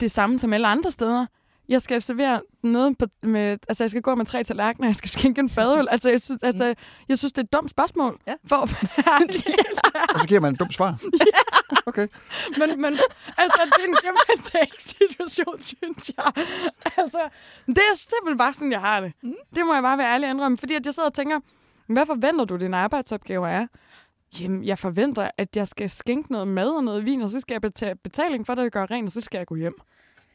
det samme som alle andre steder. Jeg skal servere noget på, med, altså jeg skal gå med tre tallerkener, jeg skal skænke en fadøl. Altså jeg synes, altså, jeg synes det er et dumt spørgsmål. Ja. For, Og så giver man et dumt svar. Okay. men, men altså, det er en give situation, synes jeg. Altså, det er simpelthen bare sådan, jeg har det. Mm. Det må jeg bare være ærlig indrømme. Fordi at jeg sidder og tænker, hvad forventer du, dine arbejdsopgaver er? Jamen, jeg forventer, at jeg skal skænke noget mad og noget vin, og så skal jeg betale betaling for det, jeg gør rent, og så skal jeg gå hjem.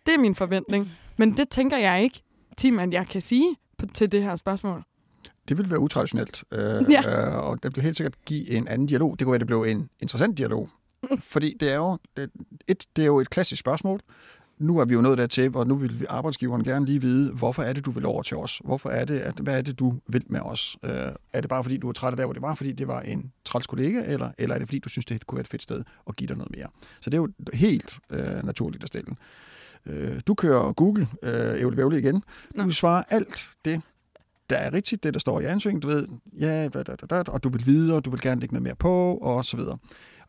Det er min forventning. Men det tænker jeg ikke, Tim, jeg kan sige til det her spørgsmål. Det vil være utraditionelt, øh, Ja. øh, og det vil helt sikkert give en anden dialog. Det kunne være, det blev en interessant dialog. Fordi det er jo det, et, det er jo et klassisk spørgsmål. Nu er vi jo nået dertil, hvor nu vil arbejdsgiveren gerne lige vide, hvorfor er det, du vil over til os? Hvorfor er det, at, hvad er det, du vil med os? Øh, er det bare, fordi du er træt af der, hvor det var, fordi det var en træls kollega, eller, eller er det, fordi du synes, det kunne være et fedt sted at give dig noget mere? Så det er jo helt øh, naturligt at stille. Øh, du kører Google, øh, Ævle igen. Du Nå. svarer alt det, der er rigtigt, det der står i ansøgningen, du ved, ja, da, da, da, da, og du vil videre, og du vil gerne lægge noget mere på, og så videre.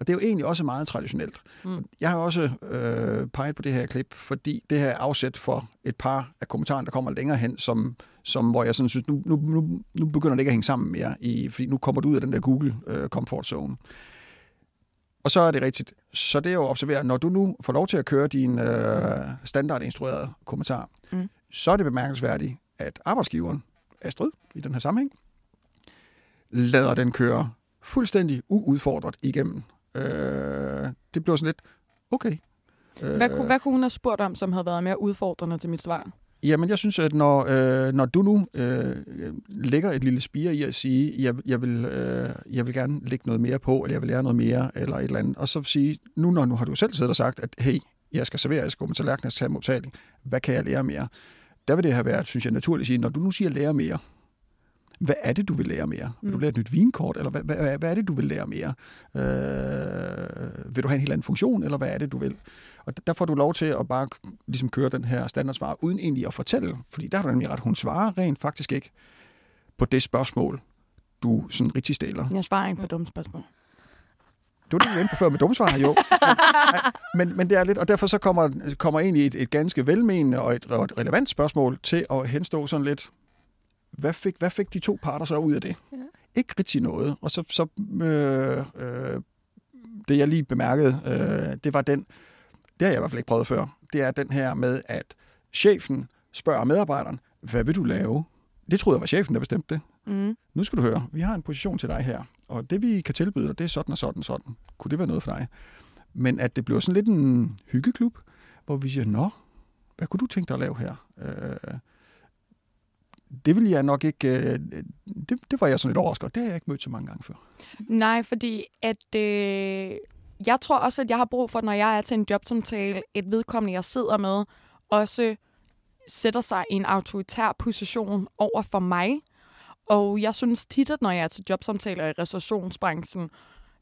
Og det er jo egentlig også meget traditionelt. Mm. Jeg har også øh, peget på det her klip, fordi det her er afsæt for et par af kommentarerne, der kommer længere hen, som, som hvor jeg sådan synes, nu, nu, nu, nu begynder det ikke at hænge sammen mere, i, fordi nu kommer du ud af den der Google øh, comfort zone. Og så er det rigtigt. Så det er jo at observere, når du nu får lov til at køre din øh, standardinstruerede kommentar, Mm. så er det bemærkelsesværdigt, at arbejdsgiveren, Astrid i den her sammenhæng, lader den køre fuldstændig uudfordret igennem. Øh, det bliver sådan lidt, okay. Øh, Hvad, kunne, hvad kunne hun have spurgt om, som havde været mere udfordrende til mit svar? Jamen, jeg synes, at når, øh, når du nu øh, lægger et lille spire i at sige, jeg, jeg, vil, øh, jeg vil gerne lægge noget mere på, eller jeg vil lære noget mere, eller et eller andet, og så sige, nu, når, nu har du selv siddet og sagt, at hey, jeg skal servere, jeg skal gå med tallerken, jeg skal modtagning, hvad kan jeg lære mere? Der vil det have været, synes jeg, naturligt at sige, når du nu siger lære mere, hvad er det, du vil lære mere? Vil du Mm. lære et nyt vinkort, eller hvad, hvad, hvad er det, du vil lære mere? Øh, vil du have en helt anden funktion, eller hvad er det, du vil? Og der får du lov til at bare ligesom køre den her standardsvar, uden egentlig at fortælle, fordi der har du nemlig ret, hun svarer rent faktisk ikke på det spørgsmål, du sådan rigtig stiller. Jeg svarer ikke på dumme spørgsmål. Det var det, vi var på før med dumsvar, jo. Men, men det er lidt, og derfor så kommer, kommer egentlig et, et ganske velmenende og et, og et relevant spørgsmål til at henstå sådan lidt, hvad fik, hvad fik de to parter så ud af det? Ja. Ikke rigtig noget. Og så, så øh, øh, det jeg lige bemærkede, øh, det var den, det har jeg i hvert fald ikke prøvet før, det er den her med, at chefen spørger medarbejderen, hvad vil du lave? Det troede jeg var chefen, der bestemte det. Mm. Nu skal du høre, vi har en position til dig her, og det vi kan tilbyde dig, det er sådan og sådan og sådan. Kunne det være noget for dig? Men at det bliver sådan lidt en hyggeklub, hvor vi siger, nå, hvad kunne du tænke dig at lave her? Øh, det vil jeg nok ikke, øh, det, det var jeg sådan lidt overrasket. Det har jeg ikke mødt så mange gange før. Nej, fordi at øh, jeg tror også, at jeg har brug for, når jeg er til en jobsamtale, et vedkommende, jeg sidder med, også sætter sig i en autoritær position over for mig. Og jeg synes tit, at når jeg er til jobsamtaler i restaurationsbranchen,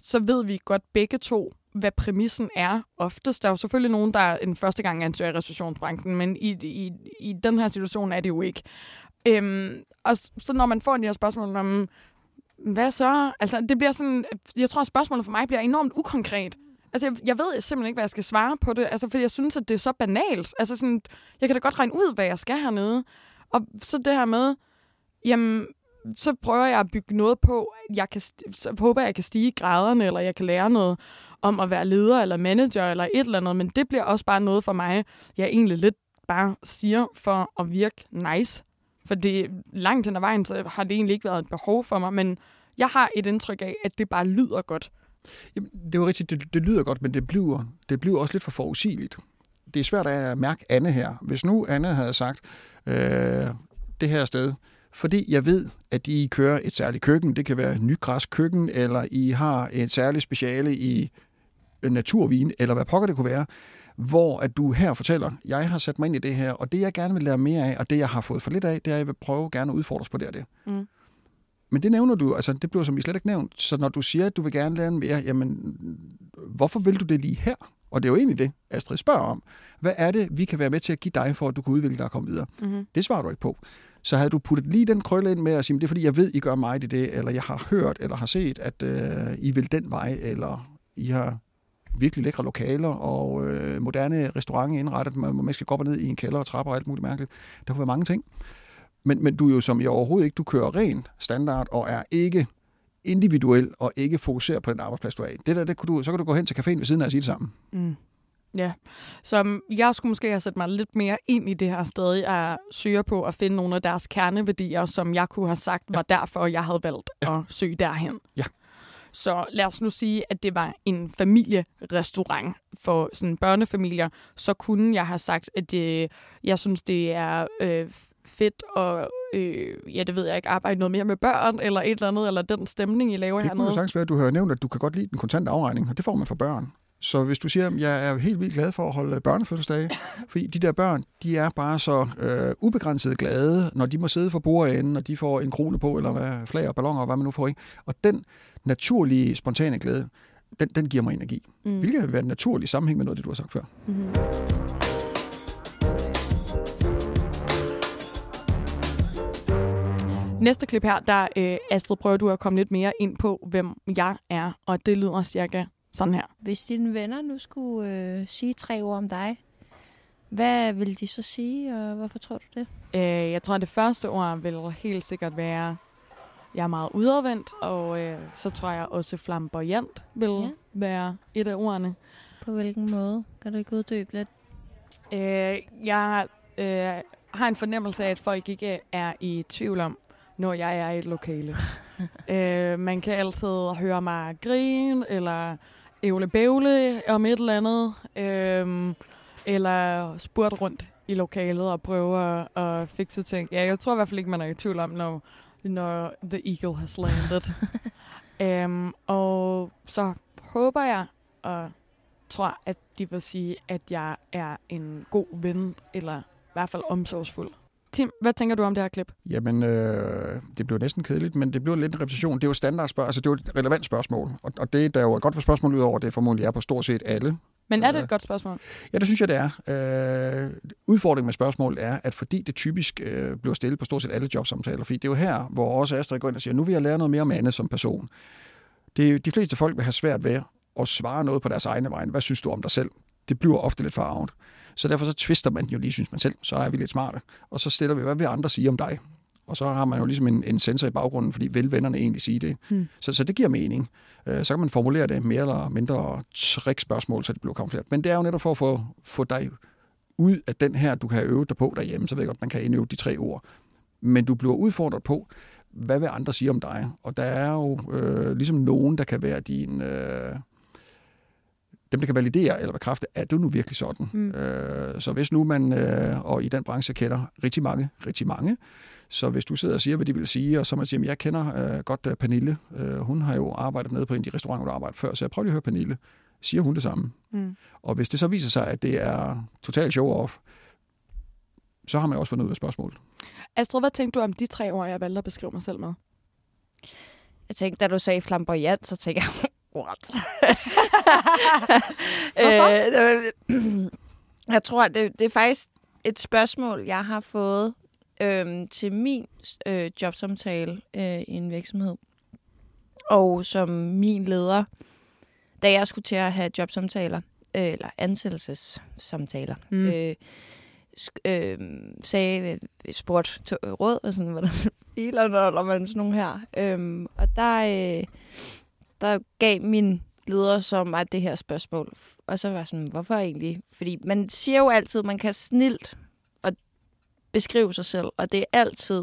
så ved vi godt begge to, hvad præmissen er. Oftest der er jo selvfølgelig nogen, der er en første gang ansøger i restaurationsbranchen, men i, i, i den her situation er det jo ikke. Øhm, og så når man får de her spørgsmål om, hvad så? Altså, det bliver sådan, jeg tror, at spørgsmålet for mig bliver enormt ukonkret. Altså, jeg, jeg ved simpelthen ikke, hvad jeg skal svare på det, altså, fordi jeg synes, at det er så banalt. Altså, sådan, jeg kan da godt regne ud, hvad jeg skal hernede. Og så det her med, jamen, så prøver jeg at bygge noget på, at jeg kan, så håber jeg, jeg kan stige i graderne, eller jeg kan lære noget om at være leder eller manager eller et eller andet, men det bliver også bare noget for mig, jeg egentlig lidt bare siger for at virke nice. Fordi langt hen ad vejen, så har det egentlig ikke været et behov for mig, men jeg har et indtryk af, at det bare lyder godt. Jamen, det er jo rigtigt, det, det lyder godt, men det bliver, det bliver også lidt for forudsigeligt. Det er svært at mærke Anne her. Hvis nu Anne havde sagt, øh, det her sted, fordi jeg ved, at I kører et særligt køkken, det kan være et køkken, eller I har et særligt speciale i øh, naturvin, eller hvad pokker det kunne være, hvor at du her fortæller, jeg har sat mig ind i det her, og det jeg gerne vil lære mere af, og det jeg har fået for lidt af, det er, at jeg vil prøve gerne at udfordres på det og det. Mm. Men det nævner du, altså det bliver som I slet ikke nævnt, så når du siger, at du vil gerne lære mere, jamen hvorfor vil du det lige her? Og det er jo egentlig det, Astrid spørger om. Hvad er det, vi kan være med til at give dig, for at du kan udvikle dig og komme videre? Mm-hmm. Det svarer du ikke på. Så havde du puttet lige den krølle ind med at sige, det er fordi, jeg ved, I gør mig i det, eller jeg har hørt, eller har set, at øh, I vil den vej, eller I har virkelig lækre lokaler og øh, moderne restauranter indrettet, man, man skal gå op og ned i en kælder og trapper og alt muligt mærkeligt. Der kunne være mange ting. Men, men du er jo som i overhovedet ikke, du kører ren standard og er ikke individuel og ikke fokuserer på den arbejdsplads, du er i. Det der, det kunne du, så kan du gå hen til caféen ved siden af og sige det sammen. Mm. Ja, så jeg skulle måske have sat mig lidt mere ind i det her sted. Jeg søger på at finde nogle af deres kerneværdier, som jeg kunne have sagt var derfor, jeg havde valgt ja. at søge derhen. Ja. Så lad os nu sige, at det var en familierestaurant for sådan børnefamilier. Så kunne jeg have sagt, at det, jeg synes, det er øh, fedt og øh, ja, det ved jeg ikke, arbejde noget mere med børn, eller et eller andet, eller den stemning, I laver Det kunne jo hernede. sagtens være, at du har nævnt, at du kan godt lide den kontante afregning, og det får man for børn. Så hvis du siger, at jeg er helt vildt glad for at holde børnefødselsdage, fordi de der børn, de er bare så øh, ubegrænset glade, når de må sidde for bordenden, og de får en krone på, eller hvad, flag og balloner, og hvad man nu får. Ikke? Og den naturlige, spontane glæde, den, den giver mig energi. Mm. Hvilket vil være en naturlig sammenhæng med noget det, du har sagt før. Mm-hmm. Næste klip her, der øh, Astrid prøver du at komme lidt mere ind på, hvem jeg er, og det lyder cirka sådan her. Hvis dine venner nu skulle øh, sige tre ord om dig, hvad vil de så sige, og hvorfor tror du det? Øh, jeg tror, at det første ord vil helt sikkert være, jeg er meget udadvendt, og øh, så tror jeg også flamboyant vil Ja. være et af ordene. På hvilken måde? Kan du ikke uddybe lidt? Øh, jeg øh, har en fornemmelse af, at folk ikke er i tvivl om, når jeg er i et lokale. øh, man kan altid høre mig grine, eller ævle bævle om et eller andet, øh, eller spurgt rundt i lokalet og prøve at, at fikse ting. Ja, jeg tror i hvert fald ikke, man er i tvivl om, når, når The Eagle has landed. um, og så håber jeg og tror, at de vil sige, at jeg er en god ven, eller i hvert fald omsorgsfuld. Tim, hvad tænker du om det her klip? Jamen, øh, det bliver næsten kedeligt, men det bliver lidt en repetition. Det er jo standardspørgsmål, altså det er jo et relevant spørgsmål. Og, og det, der er jo et godt for spørgsmål ud over, det formodentlig er på stort set alle. Men er det Øh, et godt spørgsmål? Ja, det synes jeg, det er. Øh, udfordringen med spørgsmål er, at fordi det typisk øh, bliver stillet på stort set alle jobsamtaler, fordi det er jo her, hvor også Astrid går ind og siger, nu vil jeg lære noget mere om Anne som person. Det, de fleste folk vil have svært ved at svare noget på deres egne vegne. Hvad synes du om dig selv? Det bliver ofte lidt farvet. Så derfor så twister man jo lige, synes man selv, så er vi lidt smarte. Og så stiller vi, hvad vil andre sige om dig? Og så har man jo ligesom en, en sensor i baggrunden, fordi vil vennerne egentlig sige det? Hmm. Så, så det giver mening. Øh, Så kan man formulere det mere eller mindre trick-spørgsmål, så det bliver kamufleret. Men det er jo netop for at få, få dig ud af den her, du kan øvet dig på derhjemme, så ved jeg godt, man kan indøve de tre ord. Men du bliver udfordret på, hvad vil andre sige om dig? Og der er jo øh, ligesom nogen, der kan være din... Øh, dem, der kan validere eller bekræfte, er du nu virkelig sådan? Mm. Øh, så hvis nu man, øh, og i den branche kender rigtig mange, rigtig mange, så hvis du sidder og siger, hvad de vil sige, og så man siger, at jeg kender øh, godt øh, Pernille, øh, hun har jo arbejdet nede på en af de restauranter, du har arbejdet før, så jeg prøver lige at høre Pernille. Siger hun det samme? Mm. Og hvis det så viser sig, at det er total show-off, så har man også fundet ud af spørgsmålet. Astrid, hvad tænkte du om de tre ord, jeg valgte at beskrive mig selv med? Jeg tænkte, da du sagde flamboyant, så tænkte jeg, what? øh, jeg tror, det, det er faktisk et spørgsmål, jeg har fået øhm, til min øh, jobsamtale øh, i en virksomhed. Og som min leder, da jeg skulle til at have jobsamtaler, øh, eller ansættelsessamtaler, Mm. øh, sk- øh, sagde, øh, spurgte til råd, og sådan, hvordan filer når man sådan nogle her. Øhm, og der, øh, der gav min leder så mig det her spørgsmål. Og så var jeg sådan, hvorfor egentlig? Fordi man siger jo altid, man kan snilt og beskrive sig selv, og det er altid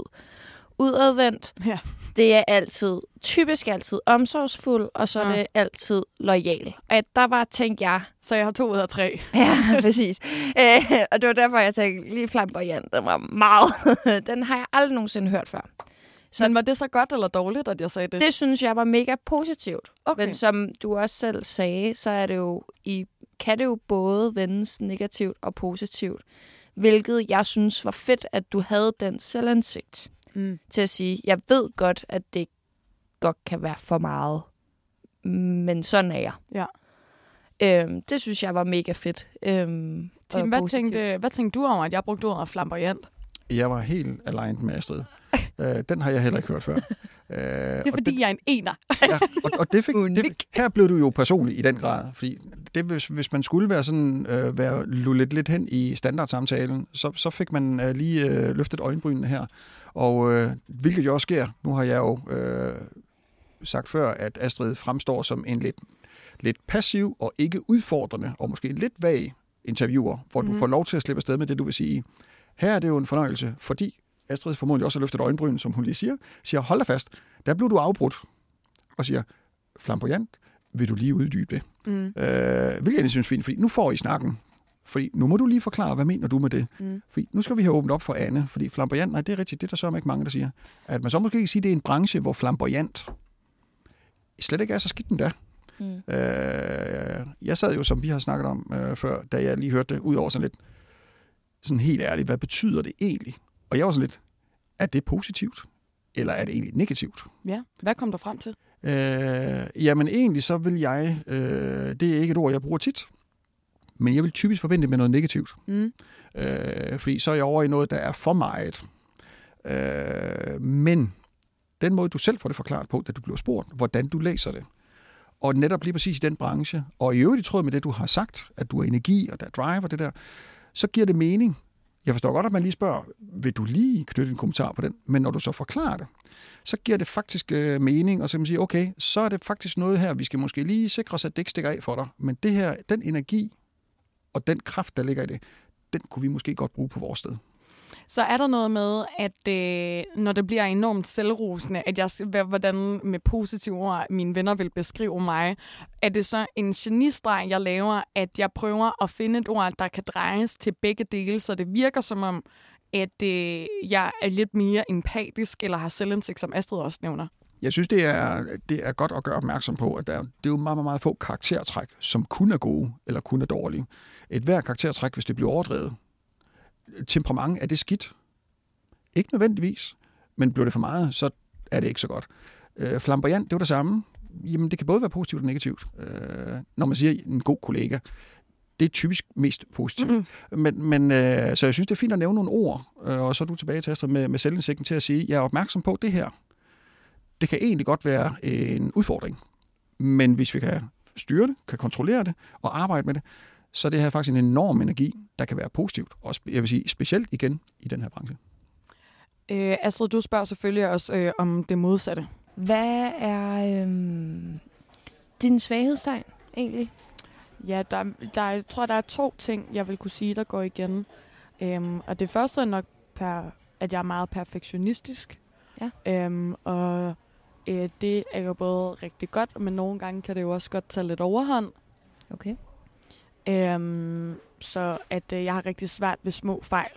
udadvendt. Ja. Det er altid, typisk altid omsorgsfuld, og så er Ja. det altid lojal. Og der var, tænkte jeg, Så jeg har to ud af tre. Ja, præcis. Øh, og det var derfor, jeg tænkte, lige flamboyant, den var meget. den har jeg aldrig nogensinde hørt før. Så- Men var det så godt eller dårligt, at jeg sagde det? Det synes jeg var mega positivt. okay. Men som du også selv sagde, så er det jo i, kan det jo både vendes negativt og positivt. Hvilket jeg synes var fedt, at du havde den selvindsigt mm. til at sige, jeg ved godt, at det godt kan være for meget. Men sådan er jeg. Ja. Øhm, det synes jeg var mega fedt. Øhm, Tim, hvad positivt. tænkte, hvad tænkte du over, at jeg brugte ordet flamboyant? Jeg var helt aligned med Astrid. øh, den har jeg heller ikke hørt før. Øh, Det er fordi, jeg er en ener. ja, og, og det fik, det, her blev du jo personlig i den grad, fordi det, hvis, hvis man skulle være sådan, øh, være lullet lidt hen i standardsamtalen, så, så fik man øh, lige øh, løftet øjenbrynene her. Og øh, hvilket jo også sker, nu har jeg jo øh, sagt før, at Astrid fremstår som en lidt, lidt passiv og ikke udfordrende, og måske lidt vag interviewer, hvor mm. du får lov til at slippe afsted med det, du vil sige. Her er det jo en fornøjelse, fordi Astrid formodentlig også har løftet øjenbryn, som hun lige siger, siger, hold da fast, der blev du afbrudt, og siger, flamboyant, vil du lige uddybe det? Mm. Øh, hvilket jeg synes fint, fordi nu får I snakken. Fordi nu må du lige forklare, hvad mener du med det? Mm. Fordi nu skal vi have åbnet op for Anne, fordi flamboyant, nej, det er rigtigt, det er der så ikke mange, der siger. At man så måske ikke sige, at det er en branche, hvor flamboyant slet ikke er så skidt endda. Mm. Øh, jeg sad jo, som vi har snakket om øh, før, da jeg lige hørte det, ud over sådan lidt, sådan helt ærligt, hvad betyder det egentlig? Og jeg var sådan lidt, er det positivt? Eller er det egentlig negativt? Ja, hvad kom der frem til? Øh, jamen egentlig så vil jeg, øh, det er ikke et ord, jeg bruger tit, men jeg vil typisk forbinde det med noget negativt. Mm. Øh, fordi så er jeg over i noget, der er for meget. Øh, men den måde, du selv får det forklaret på, da du bliver spurgt, hvordan du læser det, og netop lige præcis i den branche, og i øvrigt i tråd med det, du har sagt, at du er energi og der er drive og det der, så giver det mening. Jeg forstår godt, at man lige spørger, vil du lige knytte en kommentar på den? Men når du så forklarer det, så giver det faktisk øh, mening, og så kan man sige, okay, så er det faktisk noget her, vi skal måske lige sikre os, at det ikke stikker af for dig. Men det her, den energi og den kraft, der ligger i det, den kunne vi måske godt bruge på vores sted. Så er der noget med, at øh, når det bliver enormt selvrosende, at jeg hvordan med positive ord mine venner vil beskrive mig, er det så en genistreg, jeg laver, at jeg prøver at finde et ord, der kan drejes til begge dele, så det virker som om, at øh, jeg er lidt mere empatisk, eller har selvindsigt, som Astrid også nævner. Jeg synes, det er, det er godt at gøre opmærksom på, at der, det er jo meget, meget, meget få karaktertræk, som kun er gode eller kun er dårlige. Et hver karaktertræk, hvis det bliver overdrevet. Temperament, er det skidt? Ikke nødvendigvis, men bliver det for meget, så er det ikke så godt. Øh, flamboyant, det er jo det samme. Jamen, det kan både være positivt og negativt. Øh, når man siger en god kollega, det er typisk mest positivt. Mm. Men, men øh, så jeg synes, det er fint at nævne nogle ord, øh, og så er du tilbage til med, med selvindsigten til at sige, jeg er opmærksom på det her. Det kan egentlig godt være en udfordring, men hvis vi kan styre det, kan kontrollere det og arbejde med det, så det her faktisk en enorm energi, der kan være positivt. Og spe- jeg vil sige specielt igen i den her branche. Øh, Astrid, du spørger selvfølgelig også øh, om det modsatte. Hvad er øhm, din svaghedstegn egentlig? Ja, der, der, jeg tror, der er to ting, jeg vil kunne sige, der går igen. Øhm, og det første er nok, per, at jeg er meget perfektionistisk. Ja. Øhm, og øh, det er jo både rigtig godt, men nogle gange kan det jo også godt tage lidt overhånd. Okay. Øhm, så at øh, jeg har rigtig svært ved små fejl.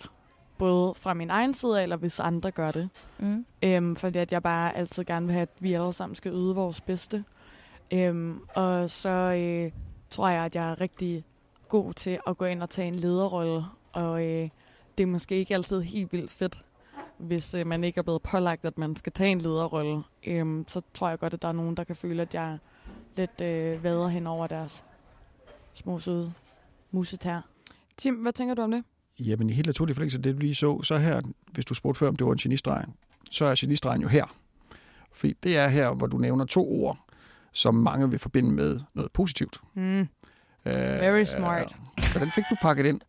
Både fra min egen side, eller hvis andre gør det. Mm. Øhm, fordi at jeg bare altid gerne vil have, at vi alle sammen skal yde vores bedste. Øhm, og så øh, tror jeg, at jeg er rigtig god til at gå ind og tage en lederrolle. Og øh, det er måske ikke altid helt vildt fedt, hvis øh, man ikke er blevet pålagt, at man skal tage en lederrolle. Øhm, så tror jeg godt, at der er nogen, der kan føle, at jeg lidt øh, vader hen over deres små søde musetær. Tim, hvad tænker du om det? Jamen i helt naturlig forlængelse af det, du lige så, så her, hvis du spurgte før, om det var en genistreg, så er genistregen jo her. Fordi det er her, hvor du nævner to ord, som mange vil forbinde med noget positivt. Mm. Øh, Very smart. øh, Så den fik du pakket ind.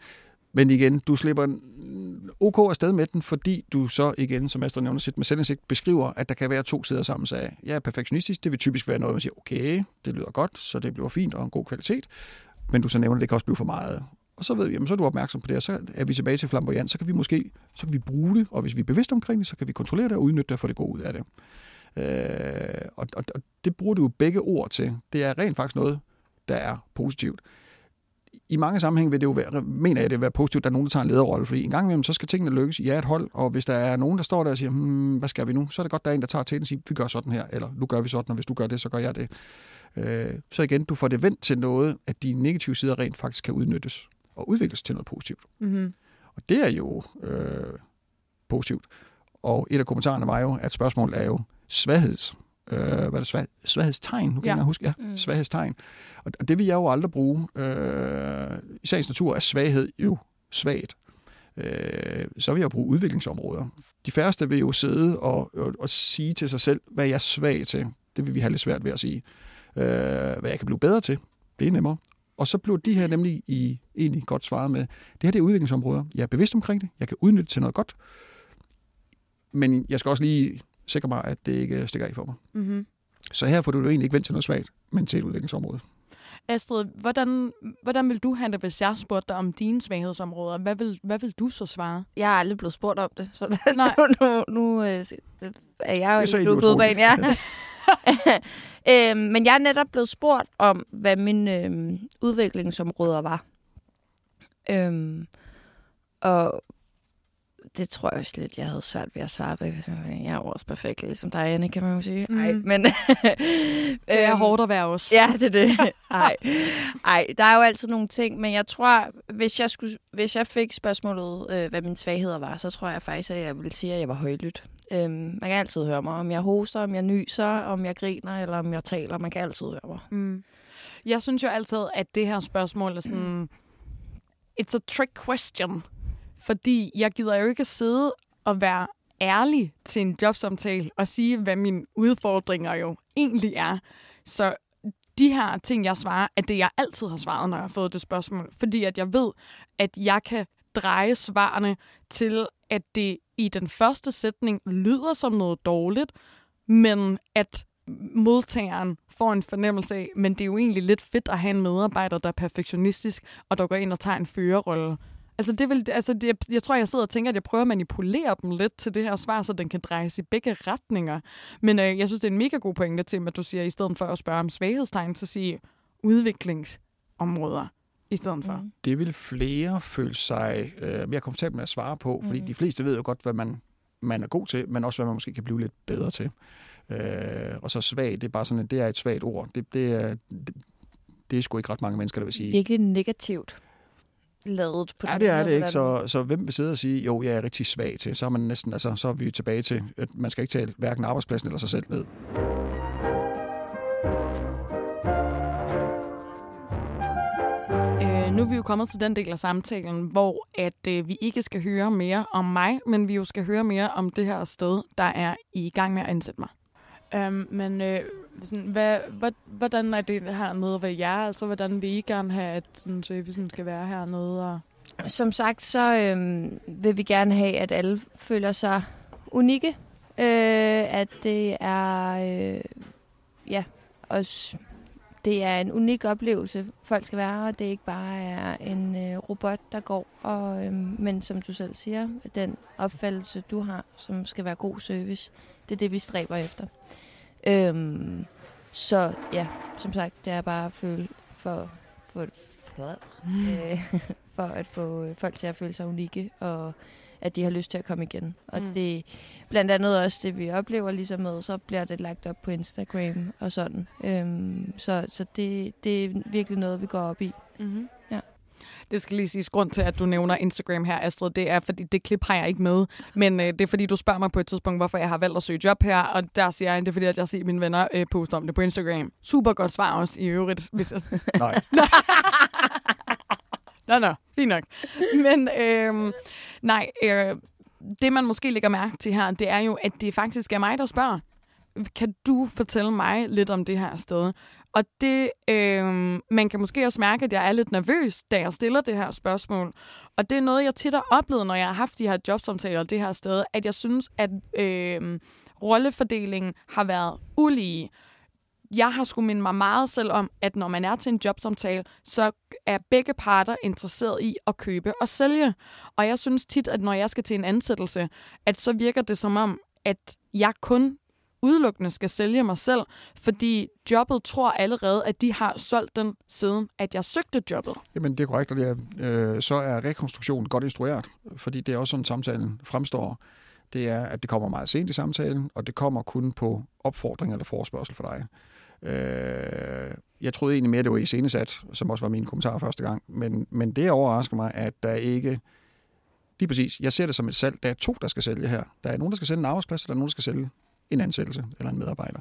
Men igen, du slipper en OK afsted med den, fordi du så igen, som Astrid nævner sit med selvindsigt, beskriver, at der kan være to sider sammen af. Jeg er perfektionistisk, det vil typisk være noget, man siger, okay, det lyder godt, så det bliver fint og en god kvalitet. Men du så nævner, at det kan også blive for meget. Og så ved vi, jamen, så er du opmærksom på det, og så er vi tilbage til flamboyant, så kan vi måske så kan vi bruge det, og hvis vi er bevidste omkring det, så kan vi kontrollere det og udnytte det og få det gode ud af det. Øh, og, og, og det bruger du jo begge ord til. Det er rent faktisk noget, der er positivt. i mange sammenhænge vil det jo være, mener jeg, det vil være positivt, at der er nogen, der tager en lederrolle, fordi en gang imellem, så skal tingene lykkes. I er et hold, og hvis der er nogen, der står der og siger, hmm, hvad skal vi nu? Så er det godt, der er en, der tager til og siger, vi gør sådan her, eller nu gør vi sådan, og hvis du gør det, så gør jeg det. Øh, så igen, du får det vendt til noget, at de negative sider rent faktisk kan udnyttes og udvikles til noget positivt. Mm-hmm. Og det er jo øh, positivt. Og et af kommentarerne var jo, at spørgsmålet er jo svagheds. Øh, hvad er det? Svag, svaghedstegn? Nu kan Ja. jeg huske. Ja, mm. svaghedstegn. Og og det vil jeg jo aldrig bruge. Øh, I sagens natur er svaghed jo svagt. Øh, så vil jeg bruge udviklingsområder. De færreste vil jo sidde og, og, og sige til sig selv, hvad jeg er svag til. Det vil vi have lidt svært ved at sige. Øh, hvad jeg kan blive bedre til. Det er nemmere. Og så bliver de her nemlig i egentlig godt svaret med, det her det er udviklingsområder. Jeg er bevidst omkring det. Jeg kan udnytte det til noget godt. Men jeg skal også lige sikre mig, at det ikke stikker af for mig. Mm-hmm. Så her får du det egentlig ikke vendt til noget svagt, men til et udviklingsområde. Astrid, hvordan, hvordan vil du have det, hvis jeg spurgte dig om dine svaghedsområder? Hvad vil, hvad vil du så svare? Jeg er aldrig blevet spurgt om det, så Nej. nu, nu, nu øh, er jeg jo bag utroligt. ja. øhm, men jeg er netop blevet spurgt om, hvad mine øhm, udviklingsområder var. Øhm, og det tror jeg også lidt, jeg havde svært ved at svare på. jeg- er også perfekt, ligesom dig, Anne, kan man jo sige. Mm. Mm. Men... Det er øhm, hårdt at være os. Ja, det er det. Ej. Ej, der er jo altid nogle ting, men jeg tror, hvis jeg, skulle, hvis jeg fik spørgsmålet, øh, hvad mine svagheder var, så tror jeg faktisk, at jeg ville sige, at jeg var højlydt. Øhm, man kan altid høre mig, om jeg hoster, om jeg nyser, om jeg griner, eller om jeg taler. Man kan altid høre mig. Mm. Jeg synes jo altid, at det her spørgsmål er sådan... It's a trick question. Fordi jeg gider jo ikke sidde og være ærlig til en jobsamtale og sige, hvad mine udfordringer jo egentlig er. Så de her ting, jeg svarer, er det, jeg altid har svaret, når jeg har fået det spørgsmål. Fordi at jeg ved, at jeg kan dreje svarene til, at det i den første sætning lyder som noget dårligt, men at modtageren får en fornemmelse af, men det er jo egentlig lidt fedt at have en medarbejder, der er perfektionistisk, og der går ind og tager en førerrolle. Altså, det vil, altså det, jeg tror, jeg sidder og tænker, at jeg prøver at manipulere dem lidt til det her svar, så den kan drejes i begge retninger. Men øh, jeg synes, det er en mega god pointe til, at du siger, i stedet for at spørge om svaghedstegn, så sige udviklingsområder i stedet for. Mm. Det vil flere føle sig øh, mere komfortabel med at svare på, fordi Mm. de fleste ved jo godt, hvad man, man er god til, men også hvad man måske kan blive lidt bedre til. Øh, og så svag, det er bare sådan, at det er et svagt ord. Det, det, er, det, det er sgu ikke ret mange mennesker, der vil sige. Virkelig negativt lavet på Ja, det er det ikke. Så, så hvem vil sidde og sige, jo, jeg er rigtig svag til, så er man næsten, altså, så er vi tilbage til, at man skal ikke tale hverken arbejdspladsen eller sig selv ned. Øh, nu er vi jo kommet til den del af samtalen, hvor at øh, vi ikke skal høre mere om mig, men vi jo skal høre mere om det her sted, der er i gang med at ansætte mig. Um, men øh, sådan, hvad, hvad, hvordan er det hernede ved jer? Altså, hvordan vil I gerne have, at sådan, servicen skal være hernede? Og... Som sagt, så øh, vil vi gerne have, at alle føler sig unikke. Øh, at det er, øh, ja, også, det er en unik oplevelse, folk skal være og Det er ikke bare er en øh, robot, der går, og, øh, men som du selv siger, den opfattelse, du har, som skal være god service, det er det, vi stræber efter. Øhm, så ja, som sagt, det er bare at føle for, for, for, øh, for at få øh, folk til at føle sig unikke, og at de har lyst til at komme igen. Og Mm. det blandt andet også det, vi oplever ligesom med, så bliver det lagt op på Instagram og sådan. Øhm, så så det, det er virkelig noget, vi går op i. Mm-hmm. Det skal lige siges grund til, at du nævner Instagram her, Astrid. Det er, fordi det klip har jeg ikke med. Men øh, det er, fordi du spørger mig på et tidspunkt, hvorfor jeg har valgt at søge job her. Og der siger jeg, det er, fordi at jeg set mine venner øh, poste om det på Instagram. Super godt svar også i øvrigt. Hvis jeg... Nej. Nå, nå, fint nok. Men øh, nej, øh, det man måske lægger mærke til her, det er jo, at det faktisk er mig, der spørger. Kan du fortælle mig lidt om det her sted? Og det, øh, man kan måske også mærke, at jeg er lidt nervøs, da jeg stiller det her spørgsmål. Og det er noget, jeg tit har oplevet, når jeg har haft de her jobsamtaler det her sted, at jeg synes, at øh, rollefordelingen har været ulige jeg har sgu minde mig meget selv om, at når man er til en jobsamtale, så er begge parter interesseret i at købe og sælge. Og jeg synes tit, at når jeg skal til en ansættelse, at så virker det som om, at jeg kun udelukkende skal sælge mig selv, fordi jobbet tror allerede, at de har solgt den siden, at jeg søgte jobbet. Jamen, det er korrekt, og det er, øh, så er rekonstruktionen godt instrueret, fordi det er også sådan, samtalen fremstår. Det er, at det kommer meget sent i samtalen, og det kommer kun på opfordring eller forespørgsel for dig. Øh, jeg troede egentlig mere, det var iscenesat, som også var min kommentar første gang, men, men det overrasker mig, at der ikke... Lige præcis, jeg ser det som et salg. Der er to, der skal sælge her. Der er nogen, der skal sælge en arbejdsplads, og der er nogen, der skal sælge en ansættelse eller en medarbejder.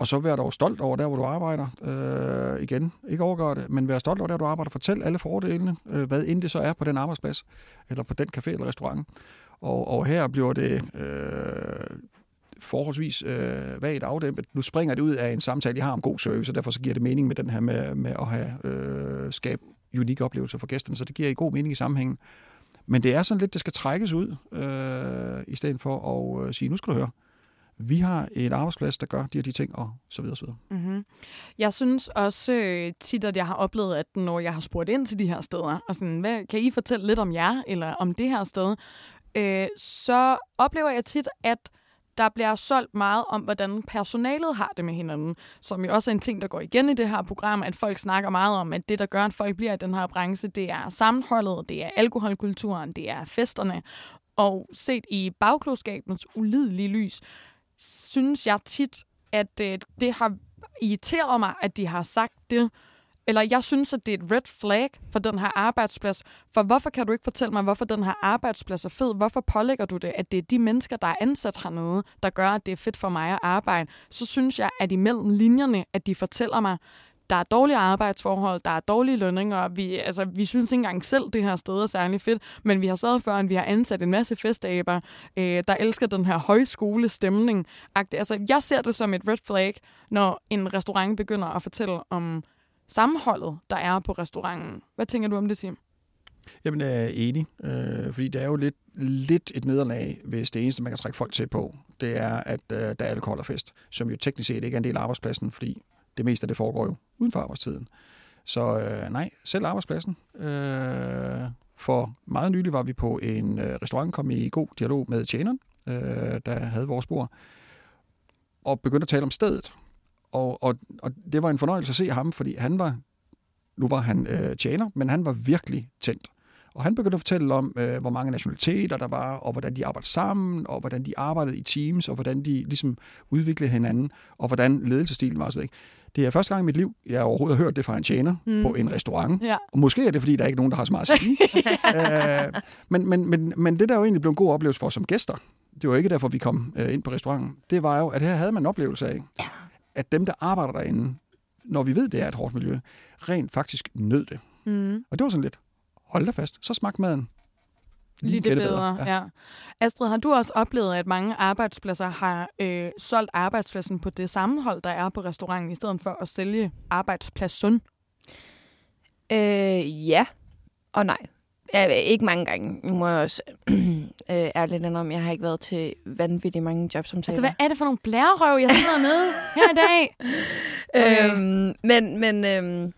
Og så vær dog stolt over der, hvor du arbejder. Øh, igen, ikke overgør det, men vær stolt over der, hvor du arbejder. Fortæl alle fordelene, øh, hvad end det så er på den arbejdsplads, eller på den café eller restaurant. Og, og her bliver det øh, forholdsvis øh, vagt afdæmpet. Nu springer det ud af en samtale, jeg har om god service, og derfor så giver det mening med den her med, med at have øh, skabe unikke oplevelser for gæsterne, så det giver i god mening i sammenhængen. Men det er sådan lidt, det skal trækkes ud, øh, i stedet for at øh, sige, nu skal du høre, vi har et arbejdsplads, der gør de og de ting, og så videre, så videre. Mm-hmm. Jeg synes også øh, tit, at jeg har oplevet, at når jeg har spurgt ind til de her steder, og sådan, hvad, kan I fortælle lidt om jer, eller om det her sted, øh, så oplever jeg tit, at der bliver solgt meget om, hvordan personalet har det med hinanden, som jo også er en ting, der går igen i det her program, at folk snakker meget om, at det, der gør, at folk bliver i den her branche, det er sammenholdet, det er alkoholkulturen, det er festerne, og set i bagklodskabens ulidelige lys, synes jeg tit, at øh, det har irriteret mig, at de har sagt det, eller jeg synes, at det er et red flag for den her arbejdsplads. For hvorfor kan du ikke fortælle mig, hvorfor den her arbejdsplads er fed? Hvorfor pålægger du det, at det er de mennesker, der er ansat hernede, der gør, at det er fedt for mig at arbejde? Så synes jeg, at imellem linjerne, at de fortæller mig, der er dårlige arbejdsforhold, der er dårlige lønninger. Vi, altså, vi synes ikke engang selv, det her sted er særlig fedt, men vi har sørget for, at vi har ansat en masse festaber, øh, der elsker den her højskolestemning. Altså, jeg ser det som et red flag, når en restaurant begynder at fortælle om sammenholdet, der er på restauranten. Hvad tænker du om det, Sim? Jamen, jeg er enig, øh, fordi det er jo lidt, lidt et nederlag, hvis det eneste, man kan trække folk til på, det er, at øh, der er alkohol og fest, som jo teknisk set ikke er en del af arbejdspladsen, fordi det meste af det foregår jo uden for arbejdstiden. Så øh, nej, selv arbejdspladsen. Øh, for meget nylig var vi på en øh, restaurant, kom i god dialog med tjeneren, øh, der havde vores bord, og begyndte at tale om stedet. Og, og, og det var en fornøjelse at se ham, fordi han var, nu var han øh, tjener, men han var virkelig tændt. Og han begyndte at fortælle om, øh, hvor mange nationaliteter der var, og hvordan de arbejdede sammen, og hvordan de arbejdede i teams, og hvordan de ligesom udviklede hinanden, og hvordan ledelsestilen var. Så ikke. Det er første gang i mit liv, jeg overhovedet har hørt det fra en tjener mm. på en restaurant. Ja. Og måske er det, fordi der er ikke nogen, der har så meget at sige. øh, men, men, men, men det, der jo egentlig blev en god oplevelse for os som gæster, det var ikke derfor, vi kom øh, ind på restauranten, det var jo, at her havde man en oplevelse af, at dem, der arbejder derinde, når vi ved, det er et hårdt miljø, rent faktisk nød det. Mm. Og det var sådan lidt, hold da fast, så smagte maden Lige det bedre, bedre. Ja. ja. Astrid, har du også oplevet, at mange arbejdspladser har øh, solgt arbejdspladsen på det sammenhold, der er på restauranten, i stedet for at sælge arbejdspladsen? Øh, ja og nej. Ja, ikke mange gange. Nu må jeg også øh, ærligt om, jeg har ikke været til vanvittigt mange jobsamtaler. Altså, hvad er det for nogle blærerøv, jeg sidder nede her i dag? Okay. Øhm, men men øhm,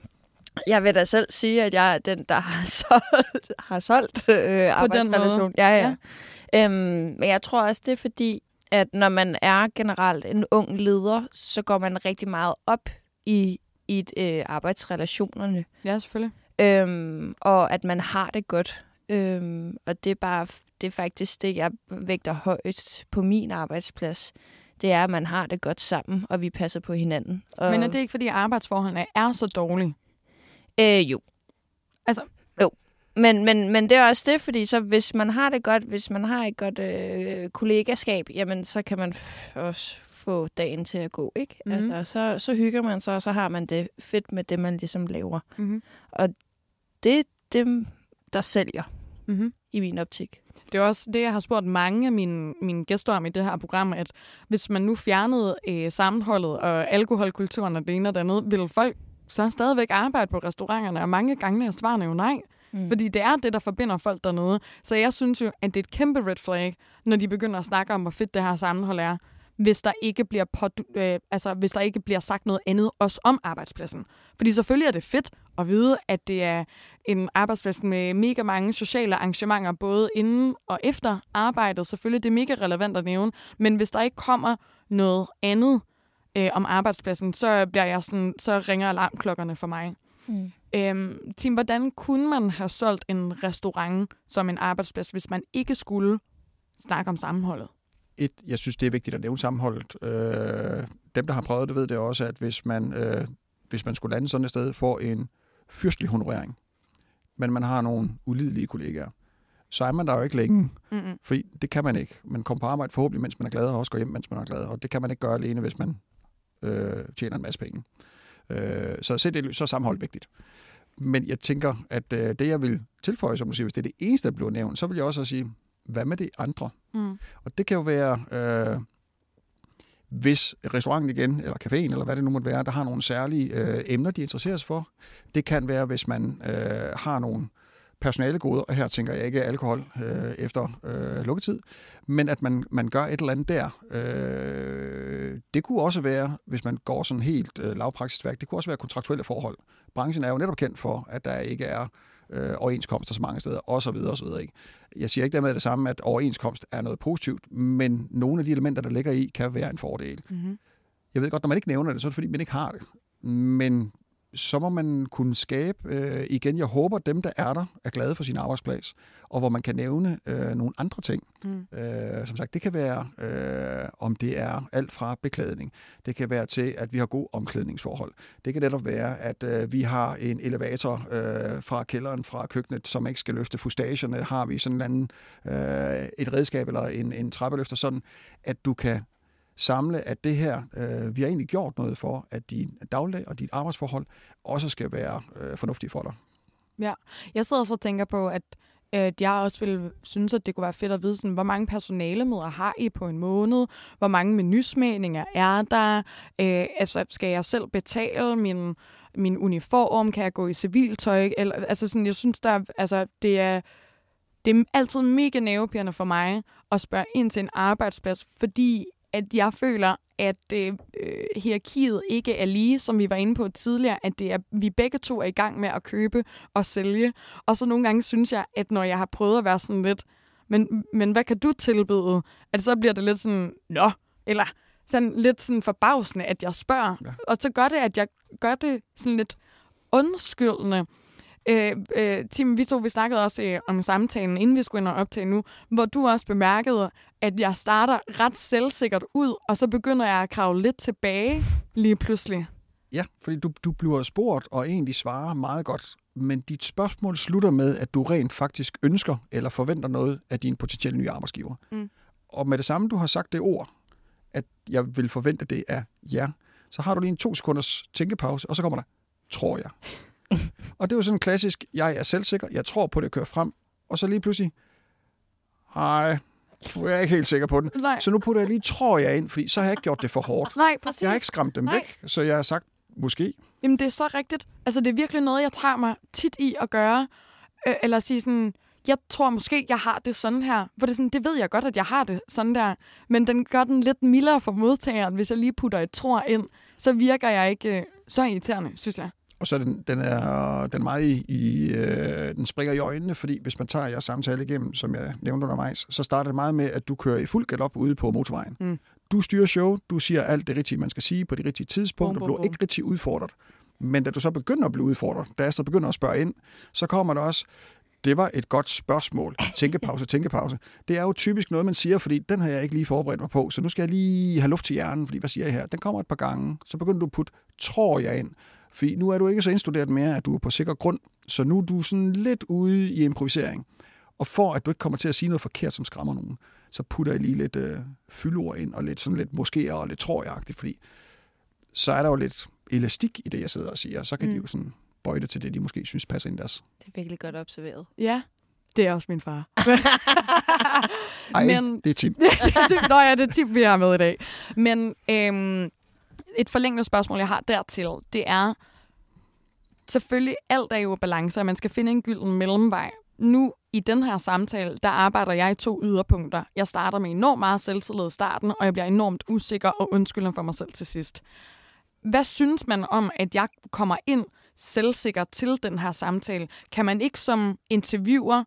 jeg vil da selv sige, at jeg er den, der har solgt, har solgt øh, arbejdsrelation. Ja, ja. ja. Øhm, men jeg tror også, det er fordi, at når man er generelt en ung leder, så går man rigtig meget op i, i øh, arbejdsrelationerne. Ja, selvfølgelig. Øhm, og at man har det godt. Øhm, og det er bare det er faktisk det, jeg vægter højt på min arbejdsplads. Det er, at man har det godt sammen, og vi passer på hinanden. Og... Men er det ikke, fordi arbejdsforholdene er så dårlige? Øh, jo. Altså, jo. Men, men, men det er også det, fordi så hvis man har det godt, hvis man har et godt øh, kollegaskab, jamen så kan man også få dagen til at gå, ikke? Mm-hmm. Altså, så, så hygger man sig, og så har man det fedt med det, man ligesom laver. Mm-hmm. Og det er dem, der sælger mm-hmm. i min optik. Det er også det, jeg har spurgt mange af mine, mine gæster om i det her program, at hvis man nu fjernede øh, sammenholdet og alkoholkulturen og det ene og det andet, ville folk så stadigvæk arbejde på restauranterne, og mange gange er svarene jo nej. Mm. Fordi det er det, der forbinder folk dernede. Så jeg synes jo, at det er et kæmpe red flag, når de begynder at snakke om, hvor fedt det her sammenhold er, hvis der ikke bliver, øh, altså, hvis der ikke bliver sagt noget andet også om arbejdspladsen. Fordi selvfølgelig er det fedt at vide, at det er en arbejdsplads med mega mange sociale arrangementer, både inden og efter arbejdet. Selvfølgelig det er mega relevant at nævne, men hvis der ikke kommer noget andet øh, om arbejdspladsen, så bliver jeg sådan, så ringer alarmklokkerne for mig. Mm. Øhm, Tim, hvordan kunne man have solgt en restaurant som en arbejdsplads, hvis man ikke skulle snakke om sammenholdet? et, jeg synes, det er vigtigt at nævne sammenholdet. Øh, dem, der har prøvet det, ved det også, at hvis man, øh, hvis man skulle lande sådan et sted, får en fyrstelig honorering, men man har nogle ulidelige kollegaer, så er man der jo ikke længe. Mm-hmm. Fordi det kan man ikke. Man kommer på arbejde forhåbentlig, mens man er glad, og også går hjem, mens man er glad. Og det kan man ikke gøre alene, hvis man øh, tjener en masse penge. Øh, så se det, så er sammenhold vigtigt. Men jeg tænker, at øh, det, jeg vil tilføje, som du siger, hvis det er det eneste, der bliver nævnt, så vil jeg også sige, hvad med det andre? Mm. Og det kan jo være, øh, hvis restauranten igen, eller caféen, eller hvad det nu måtte være, der har nogle særlige øh, emner, de interesserer sig for. Det kan være, hvis man øh, har nogle personalegoder, og her tænker jeg ikke alkohol øh, efter øh, lukketid, men at man, man gør et eller andet der. Øh, det kunne også være, hvis man går sådan helt øh, lavpraksisværk, det kunne også være kontraktuelle forhold. Branchen er jo netop kendt for, at der ikke er øh, overenskomster så mange steder, osv. osv. Ikke? Jeg siger ikke dermed det samme, at overenskomst er noget positivt, men nogle af de elementer, der ligger i, kan være en fordel. Mm-hmm. Jeg ved godt, når man ikke nævner det, så er det fordi, man ikke har det. Men så må man kunne skabe, øh, igen, jeg håber, dem, der er der, er glade for sin arbejdsplads, og hvor man kan nævne øh, nogle andre ting. Mm. Øh, som sagt, det kan være, øh, om det er alt fra beklædning. Det kan være til, at vi har god omklædningsforhold. Det kan netop være, at øh, vi har en elevator øh, fra kælderen, fra køkkenet, som ikke skal løfte fustagerne. Har vi sådan en anden, øh, et redskab eller en, en trappeløfter, sådan at du kan samle, at det her, øh, vi har egentlig gjort noget for, at din daglig og dit arbejdsforhold også skal være øh, fornuftige for dig. Ja, jeg sidder så og tænker på, at at jeg også ville synes, at det kunne være fedt at vide, sådan, hvor mange personalemøder har I på en måned? Hvor mange menysmagninger er der? Øh, altså, skal jeg selv betale min, min uniform? Kan jeg gå i civiltøj? Eller, altså, sådan, jeg synes, der, altså, det er, det er altid mega nervepirrende for mig at spørge ind til en arbejdsplads, fordi at jeg føler, at øh, hierarkiet ikke er lige, som vi var inde på tidligere, at det er, vi begge to er i gang med at købe og sælge. Og så nogle gange synes jeg, at når jeg har prøvet at være sådan lidt, men, men hvad kan du tilbyde? At så bliver det lidt sådan, nå, eller sådan lidt sådan forbavsende, at jeg spørger. Ja. Og så gør det, at jeg gør det sådan lidt undskyldende. Øh, øh, Tim, vi to vi snakkede også øh, om samtalen, inden vi skulle ind og optage nu, hvor du også bemærkede, at jeg starter ret selvsikkert ud, og så begynder jeg at kravle lidt tilbage lige pludselig. Ja, fordi du, du bliver spurgt og egentlig svarer meget godt, men dit spørgsmål slutter med, at du rent faktisk ønsker eller forventer noget af din potentielle nye arbejdsgiver. Mm. Og med det samme, du har sagt det ord, at jeg vil forvente det af jer, så har du lige en to sekunders tænkepause, og så kommer der, tror jeg. og det er jo sådan klassisk, jeg er selvsikker, jeg tror på det, kører frem, og så lige pludselig, nej, nu er jeg ikke helt sikker på den. Nej. Så nu putter jeg lige tror jeg ind, fordi så har jeg ikke gjort det for hårdt. Nej, præcis. Jeg har ikke skræmt dem Nej. væk, så jeg har sagt, måske. Jamen, det er så rigtigt. Altså, det er virkelig noget, jeg tager mig tit i at gøre. Øh, eller sige sådan, jeg tror måske, jeg har det sådan her. For det, er sådan, det ved jeg godt, at jeg har det sådan der. Men den gør den lidt mildere for modtageren, hvis jeg lige putter et tror ind. Så virker jeg ikke øh, så irriterende, synes jeg. Og så den, den, er, den er meget i, i øh, den springer i øjnene, fordi hvis man tager jeres samtale igennem, som jeg nævnte undervejs, så starter det meget med, at du kører i fuld galop ude på motorvejen. Mm. Du styrer show, du siger alt det rigtige, man skal sige på det rigtige tidspunkt, du bliver bum. ikke rigtig udfordret. Men da du så begynder at blive udfordret, da Astrid begynder at spørge ind, så kommer der også, det var et godt spørgsmål. Tænkepause, tænkepause. Det er jo typisk noget, man siger, fordi den har jeg ikke lige forberedt mig på, så nu skal jeg lige have luft til hjernen, fordi hvad siger jeg her? Den kommer et par gange, så begynder du at putte, tror jeg ind. Fordi nu er du ikke så indstuderet mere, at du er på sikker grund, så nu er du sådan lidt ude i improvisering. Og for at du ikke kommer til at sige noget forkert, som skræmmer nogen, så putter jeg lige lidt øh, fyldord ind, og lidt sådan lidt måske og lidt tror jeg fordi så er der jo lidt elastik i det, jeg sidder og siger. Så kan mm. de jo sådan bøje det til det, de måske synes passer ind i deres. Det er virkelig godt observeret. Ja, det er også min far. Ej, Men- det er. Tim- Nå ja, det er Tim, vi har med i dag. Men øhm, et forlængende spørgsmål, jeg har dertil, det er, selvfølgelig alt er jo balance, og man skal finde en gylden mellemvej. Nu i den her samtale, der arbejder jeg i to yderpunkter. Jeg starter med enormt meget selvtillid i starten, og jeg bliver enormt usikker og undskylder for mig selv til sidst. Hvad synes man om, at jeg kommer ind selvsikker til den her samtale? Kan man ikke som interviewer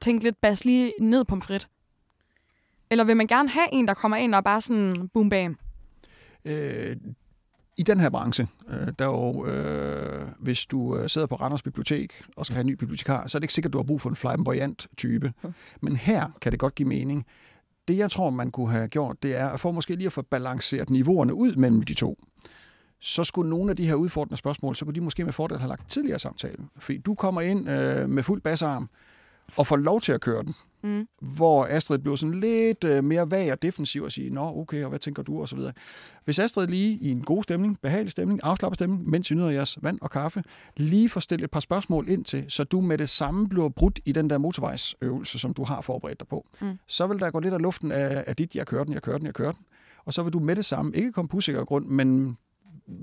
tænke lidt bas lige ned på frit? Eller vil man gerne have en, der kommer ind og bare sådan boom bam? Øh, I den her branche, øh, der er jo, øh, hvis du øh, sidder på Randers Bibliotek og skal have en ny bibliotekar, så er det ikke sikkert, at du har brug for en flamboyant type. Hmm. Men her kan det godt give mening. Det, jeg tror, man kunne have gjort, det er at få måske lige at få balanceret niveauerne ud mellem de to. Så skulle nogle af de her udfordrende spørgsmål, så kunne de måske med fordel have lagt tidligere samtalen. Fordi du kommer ind øh, med fuld basarm og får lov til at køre den. Mm. Hvor Astrid bliver sådan lidt øh, mere vag og defensiv og siger, nå okay, og hvad tænker du, og så videre. Hvis Astrid lige i en god stemning, behagelig stemning, afslappet stemning, mens I nyder jeres vand og kaffe, lige får stillet et par spørgsmål ind til, så du med det samme bliver brudt i den der motorvejsøvelse, som du har forberedt dig på, Mm. så vil der gå lidt af luften af, af dit, jeg kører den, jeg kører den, jeg kører den. Og så vil du med det samme ikke komme på grund, men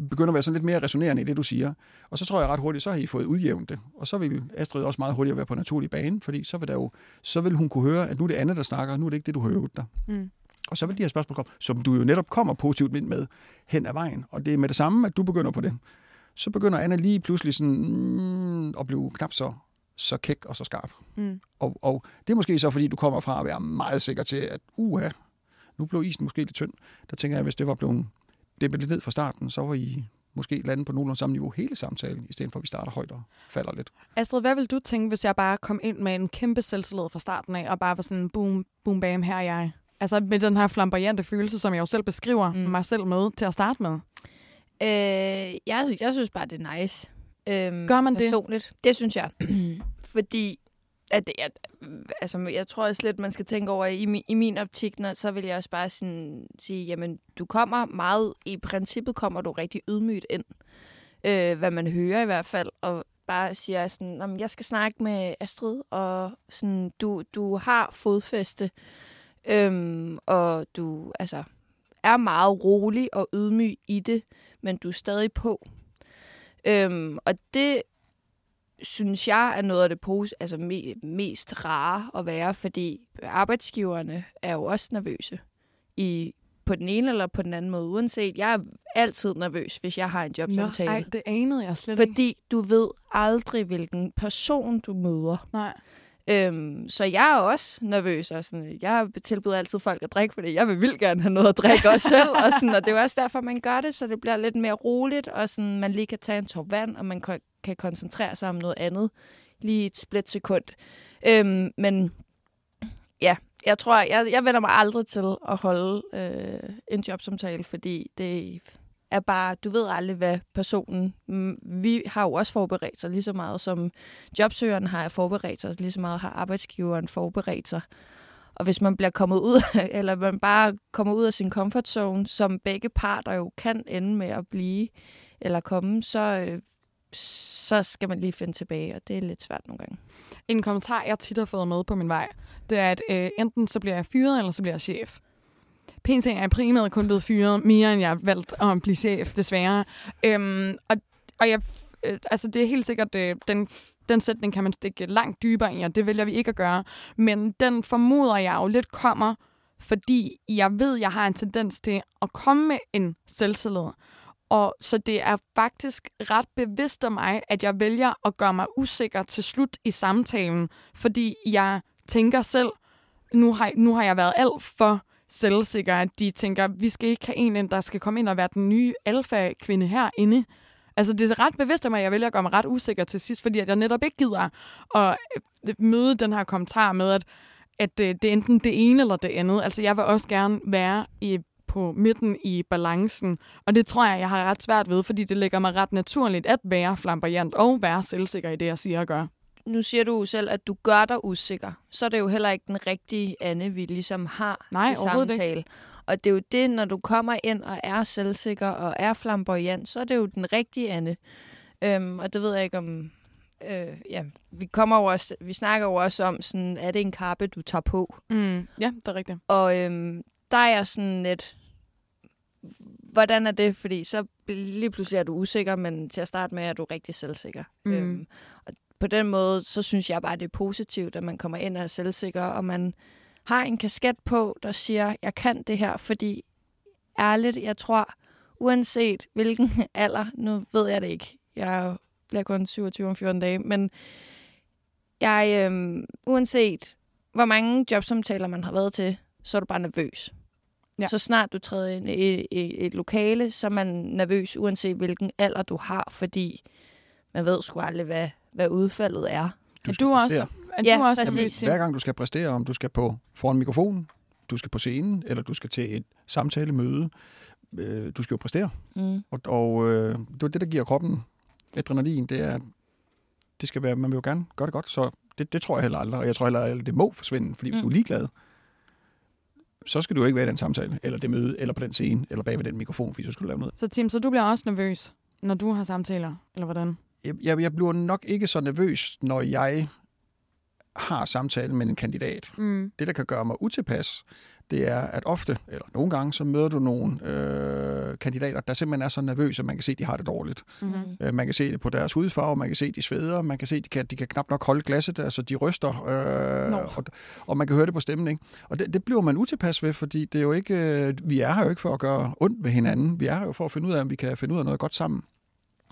begynder at være sådan lidt mere resonerende i det, du siger. Og så tror jeg ret hurtigt, så har I fået udjævnt det. Og så vil Astrid også meget hurtigt være på naturlig bane, fordi så vil, der jo, så vil hun kunne høre, at nu er det andet, der snakker, og nu er det ikke det, du har øvet dig. Mm. Og så vil de her spørgsmål komme, som du jo netop kommer positivt ind med hen ad vejen. Og det er med det samme, at du begynder på det. Så begynder Anna lige pludselig sådan, mm, at blive knap så, så kæk og så skarp. Mm. Og, og det er måske så, fordi du kommer fra at være meget sikker til, at uha, nu blev isen måske lidt tynd. Der tænker jeg, hvis det var blevet det lidt ned fra starten, så var I måske lande på nogenlunde samme niveau hele samtalen, i stedet for at vi starter højt og falder lidt. Astrid, hvad vil du tænke, hvis jeg bare kom ind med en kæmpe selvtillid fra starten af, og bare var sådan, boom, boom, bam, her er jeg. Altså med den her flamboyante følelse, som jeg jo selv beskriver mm. Mig selv med til at starte med. Øh, jeg, jeg synes bare, det er nice. Øhm, Gør man det? personligt. det? Det synes jeg. Fordi at det, at, altså, jeg tror også lidt, man skal tænke over, i, mi- i min optik, når, så vil jeg også bare sådan, sige, jamen, du kommer meget, i princippet kommer du rigtig ydmygt ind, øh, hvad man hører i hvert fald, og bare siger sådan, jamen, men jeg skal snakke med Astrid, og sådan, du, du har fodfæste, øhm, og du altså, er meget rolig og ydmyg i det, men du er stadig på. Øhm, og det synes jeg er noget af det pos- altså me- mest rare at være, fordi arbejdsgiverne er jo også nervøse i på den ene eller på den anden måde. Uanset, jeg er altid nervøs, hvis jeg har en jobsamtale. ej, det anede jeg slet ikke. fordi du ved aldrig, hvilken person du møder. Nej. Øhm, så jeg er også nervøs. Og sådan, jeg tilbyder altid folk at drikke, fordi jeg vil vildt gerne have noget at drikke også selv. Og, sådan, og det er jo også derfor, man gør det, så det bliver lidt mere roligt, og sådan, man lige kan tage en tår vand, og man kan, kan koncentrere sig om noget andet lige et split sekund. Øhm, men ja, jeg tror, jeg, jeg vender mig aldrig til at holde øh, en jobsamtale, fordi det er bare, du ved aldrig, hvad personen... Mm, vi har jo også forberedt sig lige så meget, som jobsøgeren har forberedt sig, lige så meget har arbejdsgiveren forberedt sig. Og hvis man bliver kommet ud, eller man bare kommer ud af sin comfort zone, som begge parter jo kan ende med at blive eller komme, så, øh, så skal man lige finde tilbage, og det er lidt svært nogle gange. En kommentar, jeg tit har fået med på min vej, det er, at øh, enten så bliver jeg fyret, eller så bliver jeg chef. PT er jeg primært kun blevet fyret, mere end jeg har valgt at blive chef, desværre. Øhm, og, og jeg, øh, altså det er helt sikkert, øh, den, den sætning kan man stikke langt dybere i, og det vælger vi ikke at gøre. Men den formoder jeg jo lidt kommer, fordi jeg ved, jeg har en tendens til at komme med en selvtillid. Og så det er faktisk ret bevidst af mig, at jeg vælger at gøre mig usikker til slut i samtalen, fordi jeg tænker selv, nu har, nu har jeg været alt for selvsikker, at de tænker, vi skal ikke have en der skal komme ind og være den nye alfa-kvinde herinde. Altså, det er ret bevidst af mig, at jeg vælger at gøre mig ret usikker til sidst, fordi at jeg netop ikke gider at øh, møde den her kommentar med, at, at øh, det er enten det ene eller det andet. Altså, jeg vil også gerne være i på midten i balancen. Og det tror jeg, jeg har ret svært ved, fordi det ligger mig ret naturligt at være flamboyant og være selvsikker i det, jeg siger og gør. Nu siger du selv, at du gør dig usikker. Så er det jo heller ikke den rigtige Anne, vi ligesom har Nej, i samtale. Og det er jo det, når du kommer ind og er selvsikker og er flamboyant, så er det jo den rigtige Anne. Øhm, og det ved jeg ikke om... Øh, ja, vi kommer over, også, vi snakker jo også om, sådan, er det en kappe, du tager på? Mm, ja, det er rigtigt. Og øhm, der er jeg sådan lidt, hvordan er det? Fordi så lige pludselig er du usikker, men til at starte med er du rigtig selvsikker. Mm. Øhm, og på den måde, så synes jeg bare, det er positivt, at man kommer ind og er selvsikker, og man har en kasket på, der siger, jeg kan det her, fordi ærligt, jeg tror, uanset hvilken alder, nu ved jeg det ikke, jeg bliver kun 27 om 14 dage, men jeg, øhm, uanset hvor mange jobsamtaler man har været til, så er du bare nervøs. Ja. Så snart du træder ind i et, et, et lokale, så er man nervøs, uanset hvilken alder du har, fordi man ved sgu aldrig, hvad, hvad udfaldet er. Skal du også, er Ja, du også præcis. Tim? Hver gang du skal præstere, om du skal på foran mikrofonen, du skal på scenen, eller du skal til et samtalemøde, øh, du skal jo præstere. Mm. Og, og øh, det er det, der giver kroppen adrenalin, det er, det skal være, man vil jo gerne gøre det godt, så det, det tror jeg heller aldrig, og jeg tror heller aldrig, det må forsvinde, fordi hvis Mm. du er ligeglad, så skal du ikke være i den samtale, eller det møde, eller på den scene, eller bag ved den mikrofon, fordi så skal du lave noget. Så Tim, så du bliver også nervøs, når du har samtaler, eller hvordan? Jeg, jeg, jeg bliver nok ikke så nervøs, når jeg har samtale med en kandidat. Mm. Det, der kan gøre mig utilpas, det er, at ofte, eller nogle gange, så møder du nogle øh, kandidater, der simpelthen er så nervøse, at man kan se, at de har det dårligt. Mm-hmm. Øh, Man kan se det på deres hudfarve, man kan se, at de sveder, man kan se, at de kan, de kan knap nok holde glasset, altså de ryster, øh, og, og man kan høre det på stemmen. Ikke? Og det, det bliver man utilpas ved, fordi det er jo ikke, øh, vi er her jo ikke for at gøre ondt ved hinanden. Vi er her jo for at finde ud af, om vi kan finde ud af noget godt sammen.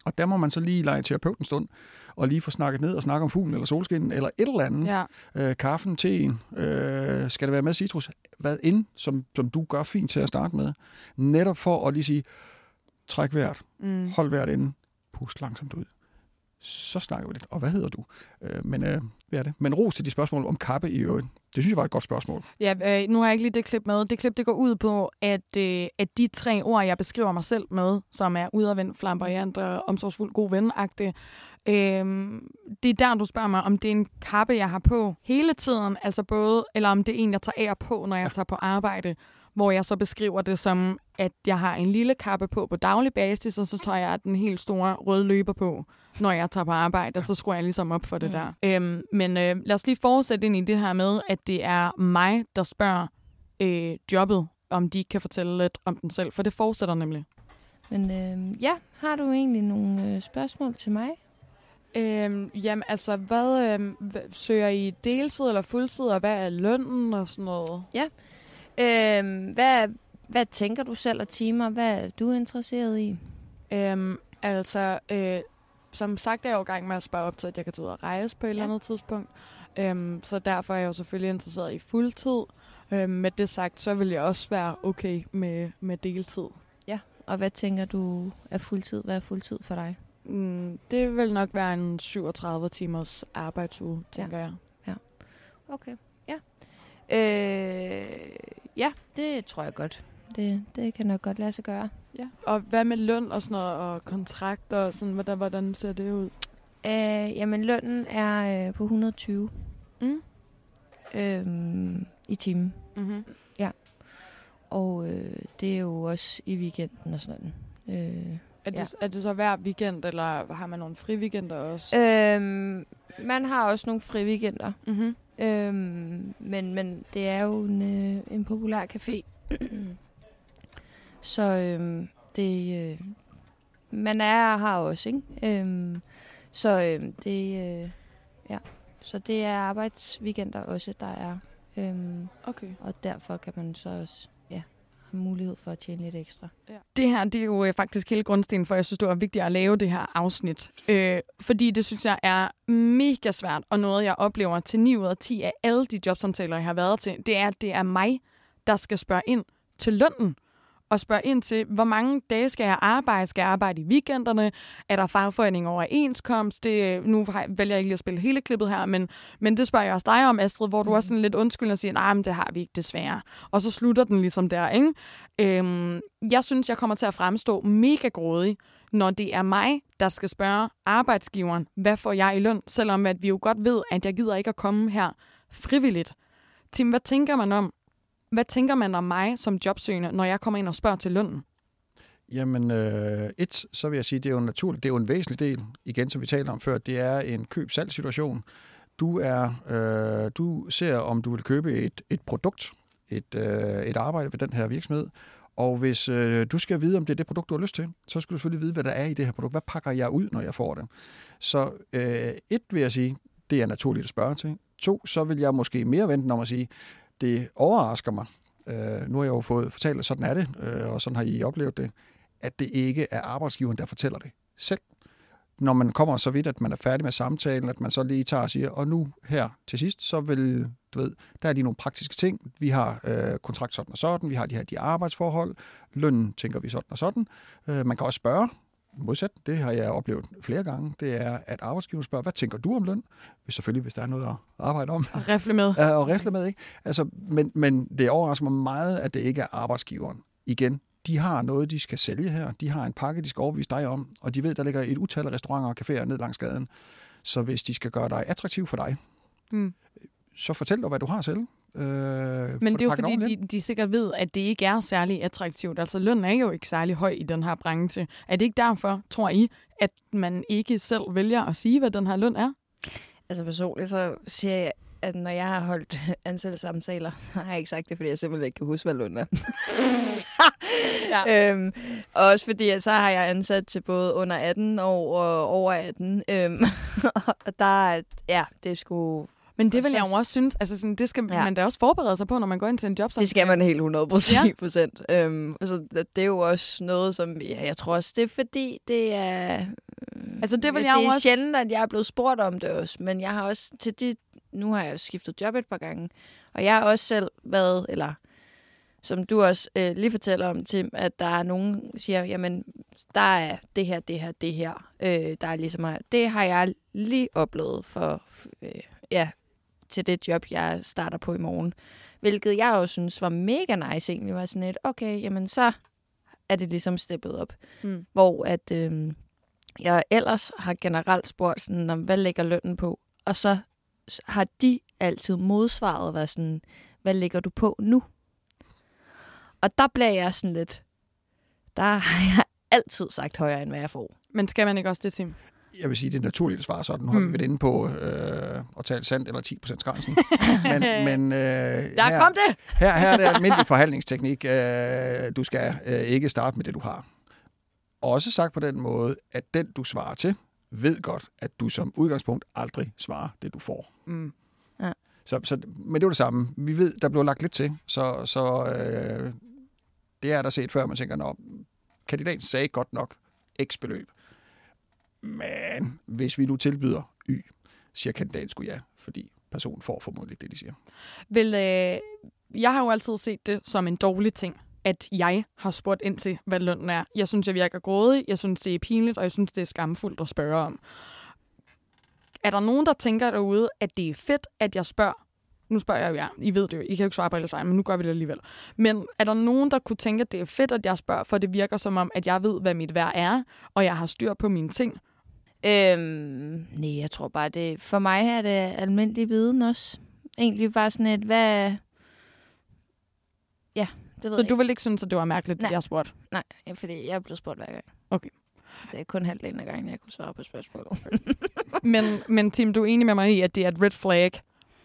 Og der må man så lige lege terapeut en stund, og lige få snakket ned og snakke om fuglen eller solskinnen, eller et eller andet. Ja. Øh, kaffen, teen, øh, skal det være med citrus? Hvad ind, som, som du gør fint til at starte med. Netop for at lige sige, træk vejret, Mm. hold vejret inde, pust langsomt ud. Så snakker vi lidt. Og hvad hedder du? Øh, men øh, hvad er det? Men ros til de spørgsmål om kappe i øvrigt. Det synes jeg var et godt spørgsmål. Ja, øh, nu har jeg ikke lige det klip med. Det klip, det går ud på, at, øh, at de tre ord, jeg beskriver mig selv med, som er udadvendt, flamboyant og omsorgsfuld, god ven øh, det er der, du spørger mig, om det er en kappe, jeg har på hele tiden, altså både, eller om det er en, jeg tager af på, når jeg tager på arbejde, hvor jeg så beskriver det som, at jeg har en lille kappe på på daglig basis, og så tager jeg den helt store røde løber på, når jeg tager på arbejde, og så skruer jeg ligesom op for det Mm. der. Øhm, men øh, lad os lige fortsætte ind i det her med, at det er mig, der spørger øh, jobbet, om de kan fortælle lidt om den selv, for det fortsætter nemlig. Men øh, ja, har du egentlig nogle øh, spørgsmål til mig? Øhm, jamen, altså, hvad, øh, hvad søger I deltid eller fuldtid, og hvad er lønnen og sådan noget? Øh, hvad, hvad tænker du selv af timer? Hvad er du interesseret i? Øhm, altså, øh, som sagt er jeg jo i gang med at spare op til, at jeg kan tage ud og rejse på et Ja. eller andet tidspunkt. Øhm, så derfor er jeg jo selvfølgelig interesseret i fuldtid. Øhm, med det sagt, så vil jeg også være okay med, med deltid. Og hvad tænker du er fuldtid? Hvad er fuldtid for dig? Mm, det vil nok være en 37 timers arbejdsuge, tænker jeg. Okay, ja. Øh, ja, det tror jeg godt. Det, det kan nok godt lade sig gøre. Ja. Og hvad med løn og sådan noget, og kontrakter og sådan, hvordan, hvordan ser det ud? Øh, jamen, lønnen er øh, på 120 Mm. øh, i timen. Mm-hmm. Og øh, det er jo også i weekenden og sådan noget. Øh, Er, det, Ja. er det så hver weekend, eller har man nogle fri weekender også? øh, man har også nogle fri weekender. Mm-hmm. Øhm, men, men det er jo en, øh, en populær café. så øhm, det... Øh, man er her også, ikke? Øhm, så øhm, det... Øh, ja. Så det er arbejdsweekender også, der er. Øhm, Okay. og derfor kan man så også ja, have mulighed for at tjene lidt ekstra. Det her, det er jo øh, faktisk hele grundstenen, for jeg synes, det var vigtigt at lave det her afsnit. Øh, fordi det synes jeg er mega svært, og noget, jeg oplever til 9 ud af 10 af alle de jobsamtaler, jeg har været til, det er, at det er mig, der skal spørge ind til lønnen. Og spørge ind til, hvor mange dage skal jeg arbejde? Skal jeg arbejde i weekenderne? Er der fagforening overenskomst? Det, nu har- vælger jeg ikke lige at spille hele klippet her, men, men det spørger jeg også dig om, Astrid, hvor du Mhm. også sådan lidt undskyld og siger, nej, men det har vi ikke desværre. Og så slutter den ligesom der, ikke? Øhm, jeg synes, jeg kommer til at fremstå mega grådig, når det er mig, der skal spørge arbejdsgiveren, hvad får jeg i løn, selvom at vi jo godt ved, at jeg gider ikke at komme her frivilligt. Tim, hvad tænker man om, hvad tænker man om mig som jobsøgende, når jeg kommer ind og spørger til lønnen? Jamen, øh, et, så vil jeg sige, det er jo naturligt, det er jo en væsentlig del, igen som vi talte om før, det er en køb-salg-situation. Du, er, øh, du ser, om du vil købe et, et produkt, et, øh, et arbejde ved den her virksomhed, og hvis øh, du skal vide, om det er det produkt, du har lyst til, så skal du selvfølgelig vide, hvad der er i det her produkt. Hvad pakker jeg ud, når jeg får det? Så øh, et vil jeg sige, det er naturligt at spørge til. To, så vil jeg måske mere vente om at sige, det overrasker mig. Øh, nu har jeg jo fået fortalt, at sådan er det, øh, og sådan har I oplevet det, at det ikke er arbejdsgiveren, der fortæller det selv. når man kommer så vidt, at man er færdig med samtalen, at man så lige tager og siger, og nu her til sidst, så vil, du ved, der er lige nogle praktiske ting. Vi har øh, kontrakt sådan og sådan, vi har de her de arbejdsforhold, lønnen tænker vi sådan og sådan. Øh, man kan også spørge, modsat, det har jeg oplevet flere gange, det er, at arbejdsgiveren spørger, hvad tænker du om løn? Selvfølgelig, hvis der er noget at arbejde om. Og rifle med. Ja, og rifle med, ikke? Altså, men, men det overrasker mig meget, at det ikke er arbejdsgiveren. Igen, de har noget, de skal sælge her. De har en pakke, de skal overbevise dig om, og de ved, der ligger et utal af restauranter og caféer ned langs gaden. Så hvis de skal gøre dig attraktiv for dig, Mm. så fortæl dig, hvad du har selv. Øh, Men det er jo fordi, de, de sikkert ved, at det ikke er særlig attraktivt. Altså lønnen er jo ikke særlig høj i den her branche. Er det ikke derfor, tror I, at man ikke selv vælger at sige, hvad den her løn er? Altså personligt, så siger jeg, at når jeg har holdt ansættelsesamtaler, så har jeg ikke sagt det, fordi jeg simpelthen ikke kan huske, hvad løn er. Ja. øhm, og også fordi, at så har jeg ansat til både under 18 år og over 18. Øhm, og der er, ja, det sgu... Men det vil jeg jo også synes, altså sådan, det skal Ja. man da også forberede sig på, når man går ind til en job. Det skal man helt 100 procent. Ja. Øhm, altså, det er jo også noget, som ja, jeg tror også, det er fordi, det er... Altså, det vil det jeg jo er også- sjældent, at jeg er blevet spurgt om det også, men jeg har også til de... Nu har jeg jo skiftet job et par gange, og jeg har også selv været, eller som du også øh, lige fortæller om, Tim, at der er nogen, der siger, jamen, der er det her, det her, det her, øh, der er ligesom her. Det har jeg lige oplevet for, øh, ja, til det job, jeg starter på i morgen. Hvilket jeg også synes var mega nice egentlig. Var sådan et, okay, jamen så er det ligesom steppet op. Mm. Hvor at øh, jeg ellers har generelt spurgt sådan, om, hvad lægger lønnen på? Og så har de altid modsvaret været sådan, hvad lægger du på nu? Og der bliver jeg sådan lidt, der har jeg altid sagt højere, end hvad jeg får. Men skal man ikke også det, Tim? Jeg vil sige, det er naturligt at svare sådan. Nu har vi Mm. været inde på øh, at tale sandt eller 10% grænsen. men men øh, Der her, kom det! Her, her er det almindelig forhandlingsteknik. Øh, du skal øh, ikke starte med det, du har. Også sagt på den måde, at den, du svarer til, ved godt, at du som udgangspunkt aldrig svarer det, du får. Mm. Så, så, men det er jo det samme. Vi ved, der bliver lagt lidt til, så, så øh, det er der set før, man tænker, når kandidaten sagde godt nok x beløb. Men hvis vi nu tilbyder y, siger kandidaten sgu ja, fordi personen får formodentlig det, de siger. Vel, øh, jeg har jo altid set det som en dårlig ting, at jeg har spurgt ind til, hvad lønnen er. Jeg synes, jeg virker grådig, jeg synes, det er pinligt, og jeg synes, det er skamfuldt at spørge om. Er der nogen, der tænker derude, at det er fedt, at jeg spørger? Nu spørger jeg jo jer. I ved det jo. I kan jo ikke svare på alle men nu gør vi det alligevel. Men er der nogen, der kunne tænke, at det er fedt, at jeg spørger, for det virker som om, at jeg ved, hvad mit værd er, og jeg har styr på mine ting? Øhm, nej, jeg tror bare, det for mig er det almindelig viden også. Egentlig bare sådan et, hvad... Ja, det ved Så jeg du vil ikke synes, at det var mærkeligt, Nej. at jeg spurgte? Nej, fordi jeg blevet spurgt hver gang. Okay. Det er kun halvdelen af gangen, jeg kunne svare på spørgsmålet. Men, men Tim, du er enig med mig i, at det er et red flag,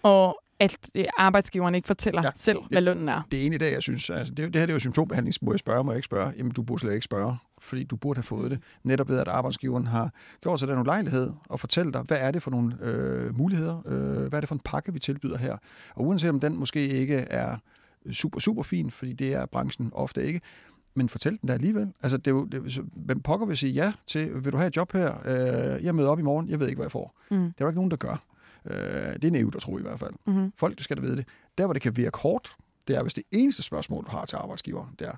og at øh, arbejdsgiveren ikke fortæller Ja. ja. selv, hvad lønnen er. Det er egentlig det, jeg synes. Altså, det, det her det er jo symptombehandling. Må jeg spørge, må jeg ikke spørge? Jamen, du burde slet ikke spørge, fordi du burde have fået det. Netop ved, at arbejdsgiveren har gjort sig den ulejlighed og fortælle dig, hvad er det for nogle øh, muligheder? Øh, hvad er det for en pakke, vi tilbyder her? Og uanset om den måske ikke er super, super fin, fordi det er branchen ofte ikke, men fortæl den da alligevel. Altså, det er jo, det, jo- hvem pokker vil sige ja til, vil du have et job her? Øh, jeg møder op i morgen, jeg ved ikke, hvad jeg får. Mm. Det er der ikke nogen, der gør. Øh, det er naivt at tro i hvert fald. Mm-hmm. Folk, du skal da vide det. Der, hvor det kan virke hårdt, det er, hvis det eneste spørgsmål, du har til arbejdsgiver, det er,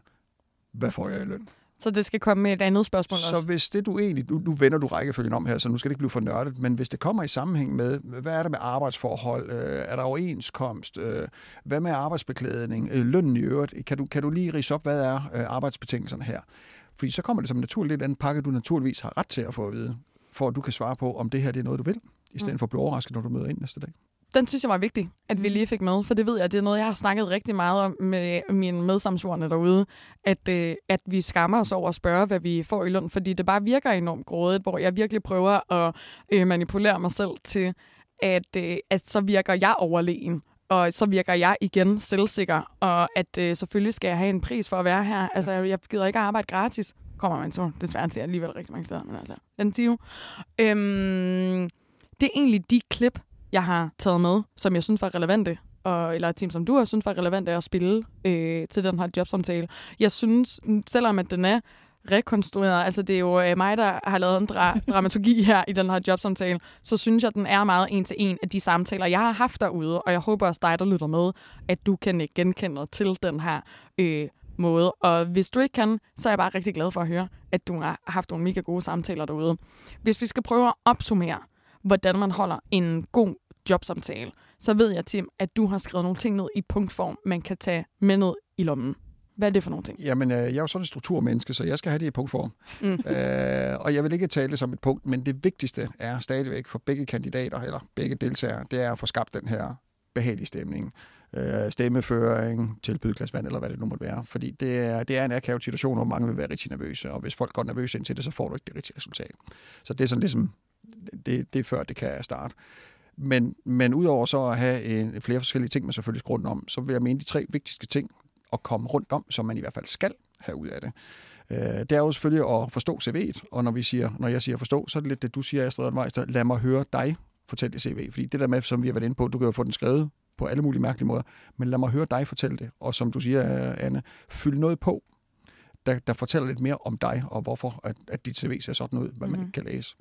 hvad får jeg i løn? Så det skal komme med et andet spørgsmål Så også. hvis det du egentlig, nu, nu vender du rækkefølgen om her, så nu skal det ikke blive for nørdet, men hvis det kommer i sammenhæng med, hvad er der med arbejdsforhold, øh, er der overenskomst, øh, hvad med arbejdsbeklædning, øh, lønnen i øvrigt, kan du, kan du lige rise op, hvad er øh, arbejdsbetingelserne her? Fordi så kommer det som en lidt anden pakke, du naturligvis har ret til at få at vide, for at du kan svare på, om det her det er noget, du vil, i stedet Mm. for at blive overrasket, når du møder ind næste dag. Den synes jeg var vigtig, at vi lige fik med, for det ved jeg, det er noget, jeg har snakket rigtig meget om med mine medsamsvorene derude, at, øh, at vi skammer os over at spørge, hvad vi får i løn, fordi det bare virker enormt grådigt, hvor jeg virkelig prøver at øh, manipulere mig selv til, at, øh, at så virker jeg overlegen, og så virker jeg igen selvsikker, og at øh, selvfølgelig skal jeg have en pris for at være her. Altså, jeg, gider ikke at arbejde gratis. Kommer man så desværre til alligevel rigtig mange steder, men altså, den siger øhm, Det er egentlig de klip, jeg har taget med, som jeg synes var relevante, og, eller team, som du har synes var relevante at spille øh, til den her jobsamtale. Jeg synes, selvom at den er rekonstrueret, altså det er jo øh, mig, der har lavet en dra- dramaturgi her i den her jobsamtale, så synes jeg, at den er meget en til en af de samtaler, jeg har haft derude, og jeg håber også dig, der lytter med, at du kan genkende til den her øh, måde. Og hvis du ikke kan, så er jeg bare rigtig glad for at høre, at du har haft nogle mega gode samtaler derude. Hvis vi skal prøve at opsummere, hvordan man holder en god jobsamtale, så ved jeg, Tim, at du har skrevet nogle ting ned i punktform, man kan tage med ned i lommen. Hvad er det for nogle ting? Jamen, øh, jeg er jo sådan en strukturmenneske, så jeg skal have det i punktform. Mm. Øh, og jeg vil ikke tale det som et punkt, men det vigtigste er stadigvæk for begge kandidater, eller begge deltagere, det er at få skabt den her behagelige stemning. Øh, stemmeføring, tilbyde glas vand, eller hvad det nu måtte være. Fordi det er, det er en akavet situation, hvor mange vil være rigtig nervøse, og hvis folk går nervøse ind til det, så får du ikke det rigtige resultat. Så det er sådan ligesom, det, det er før det kan starte. Men, men udover så at have en, flere forskellige ting, man selvfølgelig rundt om, så vil jeg mene de tre vigtigste ting at komme rundt om, som man i hvert fald skal have ud af det. Øh, det er jo selvfølgelig at forstå CV'et, og når, vi siger, når jeg siger forstå, så er det lidt det, du siger, Astrid Advejster, lad mig høre dig fortælle det CV. Fordi det der med, som vi har været inde på, du kan jo få den skrevet på alle mulige mærkelige måder, men lad mig høre dig fortælle det. Og som du siger, Anne, fyld noget på, der, der fortæller lidt mere om dig, og hvorfor at, at dit CV ser sådan ud, hvad man mm-hmm. ikke kan læse.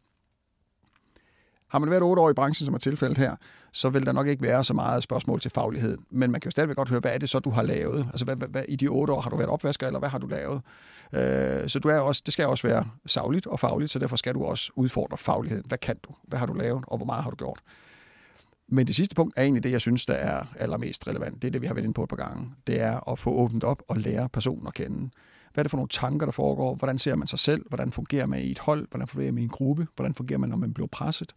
Har man været otte år i branchen, som er tilfældet her, så vil der nok ikke være så meget spørgsmål til faglighed. Men man kan jo stadigvæk godt høre, hvad er det så, du har lavet? Altså, hvad, hvad, hvad, i de otte år har du været opvasker, eller hvad har du lavet? Øh, så du er også, det skal også være savligt og fagligt, så derfor skal du også udfordre fagligheden. Hvad kan du? Hvad har du lavet, og hvor meget har du gjort? Men det sidste punkt er egentlig det, jeg synes, der er allermest relevant. Det er det, vi har været inde på et par gange. Det er at få åbent op og lære personen at kende. Hvad er det for nogle tanker, der foregår? Hvordan ser man sig selv? Hvordan fungerer man i et hold? Hvordan fungerer man i en gruppe? Hvordan fungerer man, når man bliver presset?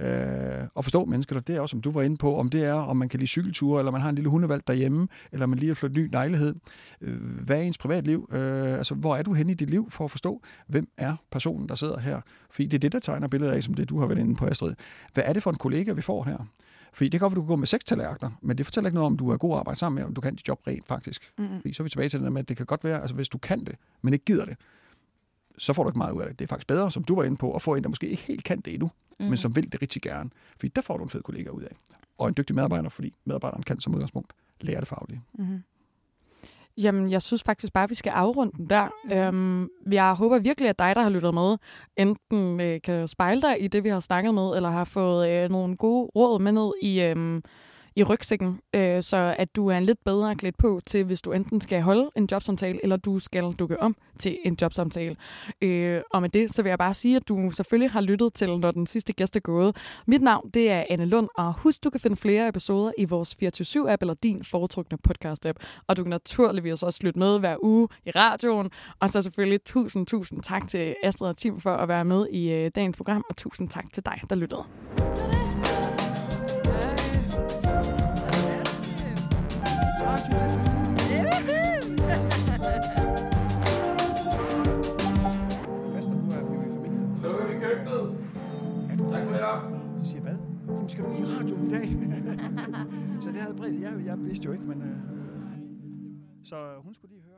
øh, og forstå mennesker, det er også, som du var inde på, om det er, om man kan lide cykelture, eller man har en lille hundevalg derhjemme, eller man lige har flyttet ny lejlighed. Øh, hvad er ens privatliv? Øh, altså, hvor er du henne i dit liv for at forstå, hvem er personen, der sidder her? Fordi det er det, der tegner billedet af, som det du har været inde på, Astrid. Hvad er det for en kollega, vi får her? Fordi det kan godt at du kan gå med seks tallerkener, men det fortæller ikke noget om, du er god at arbejde sammen med, om du kan dit job rent faktisk. Mm. Fordi så er vi tilbage til det der med, at det kan godt være, altså hvis du kan det, men ikke gider det, så får du ikke meget ud af det. Det er faktisk bedre, som du var inde på, at få en, der måske ikke helt kan det endnu, mm. men som vil det rigtig gerne. Fordi der får du en fed kollega ud af. Og en dygtig medarbejder, fordi medarbejderen kan som udgangspunkt lære det faglige. Mm. Jamen, jeg synes faktisk bare, at vi skal afrunde den der. Mm. Øhm, jeg håber virkelig, at dig, der har lyttet med, enten øh, kan spejle dig i det, vi har snakket med, eller har fået øh, nogle gode råd med ned i... Øh, i rygsækken, øh, så at du er en lidt bedre klædt på til, hvis du enten skal holde en jobsamtale, eller du skal dukke om til en jobsamtale. Øh, og med det, så vil jeg bare sige, at du selvfølgelig har lyttet til, når den sidste gæst er gået. Mit navn, det er Anne Lund, og husk, du kan finde flere episoder i vores 24-7-app eller din foretrukne podcast-app. Og du kan naturligvis også lytte med hver uge i radioen. Og så selvfølgelig tusind, tusind tak til Astrid og Tim for at være med i øh, dagens program, og tusind tak til dig, der lyttede. Skal du i radioen i dag? så det havde Britt, jeg, jeg vidste jo ikke, men... Øh, øh. så øh, hun skulle lige høre.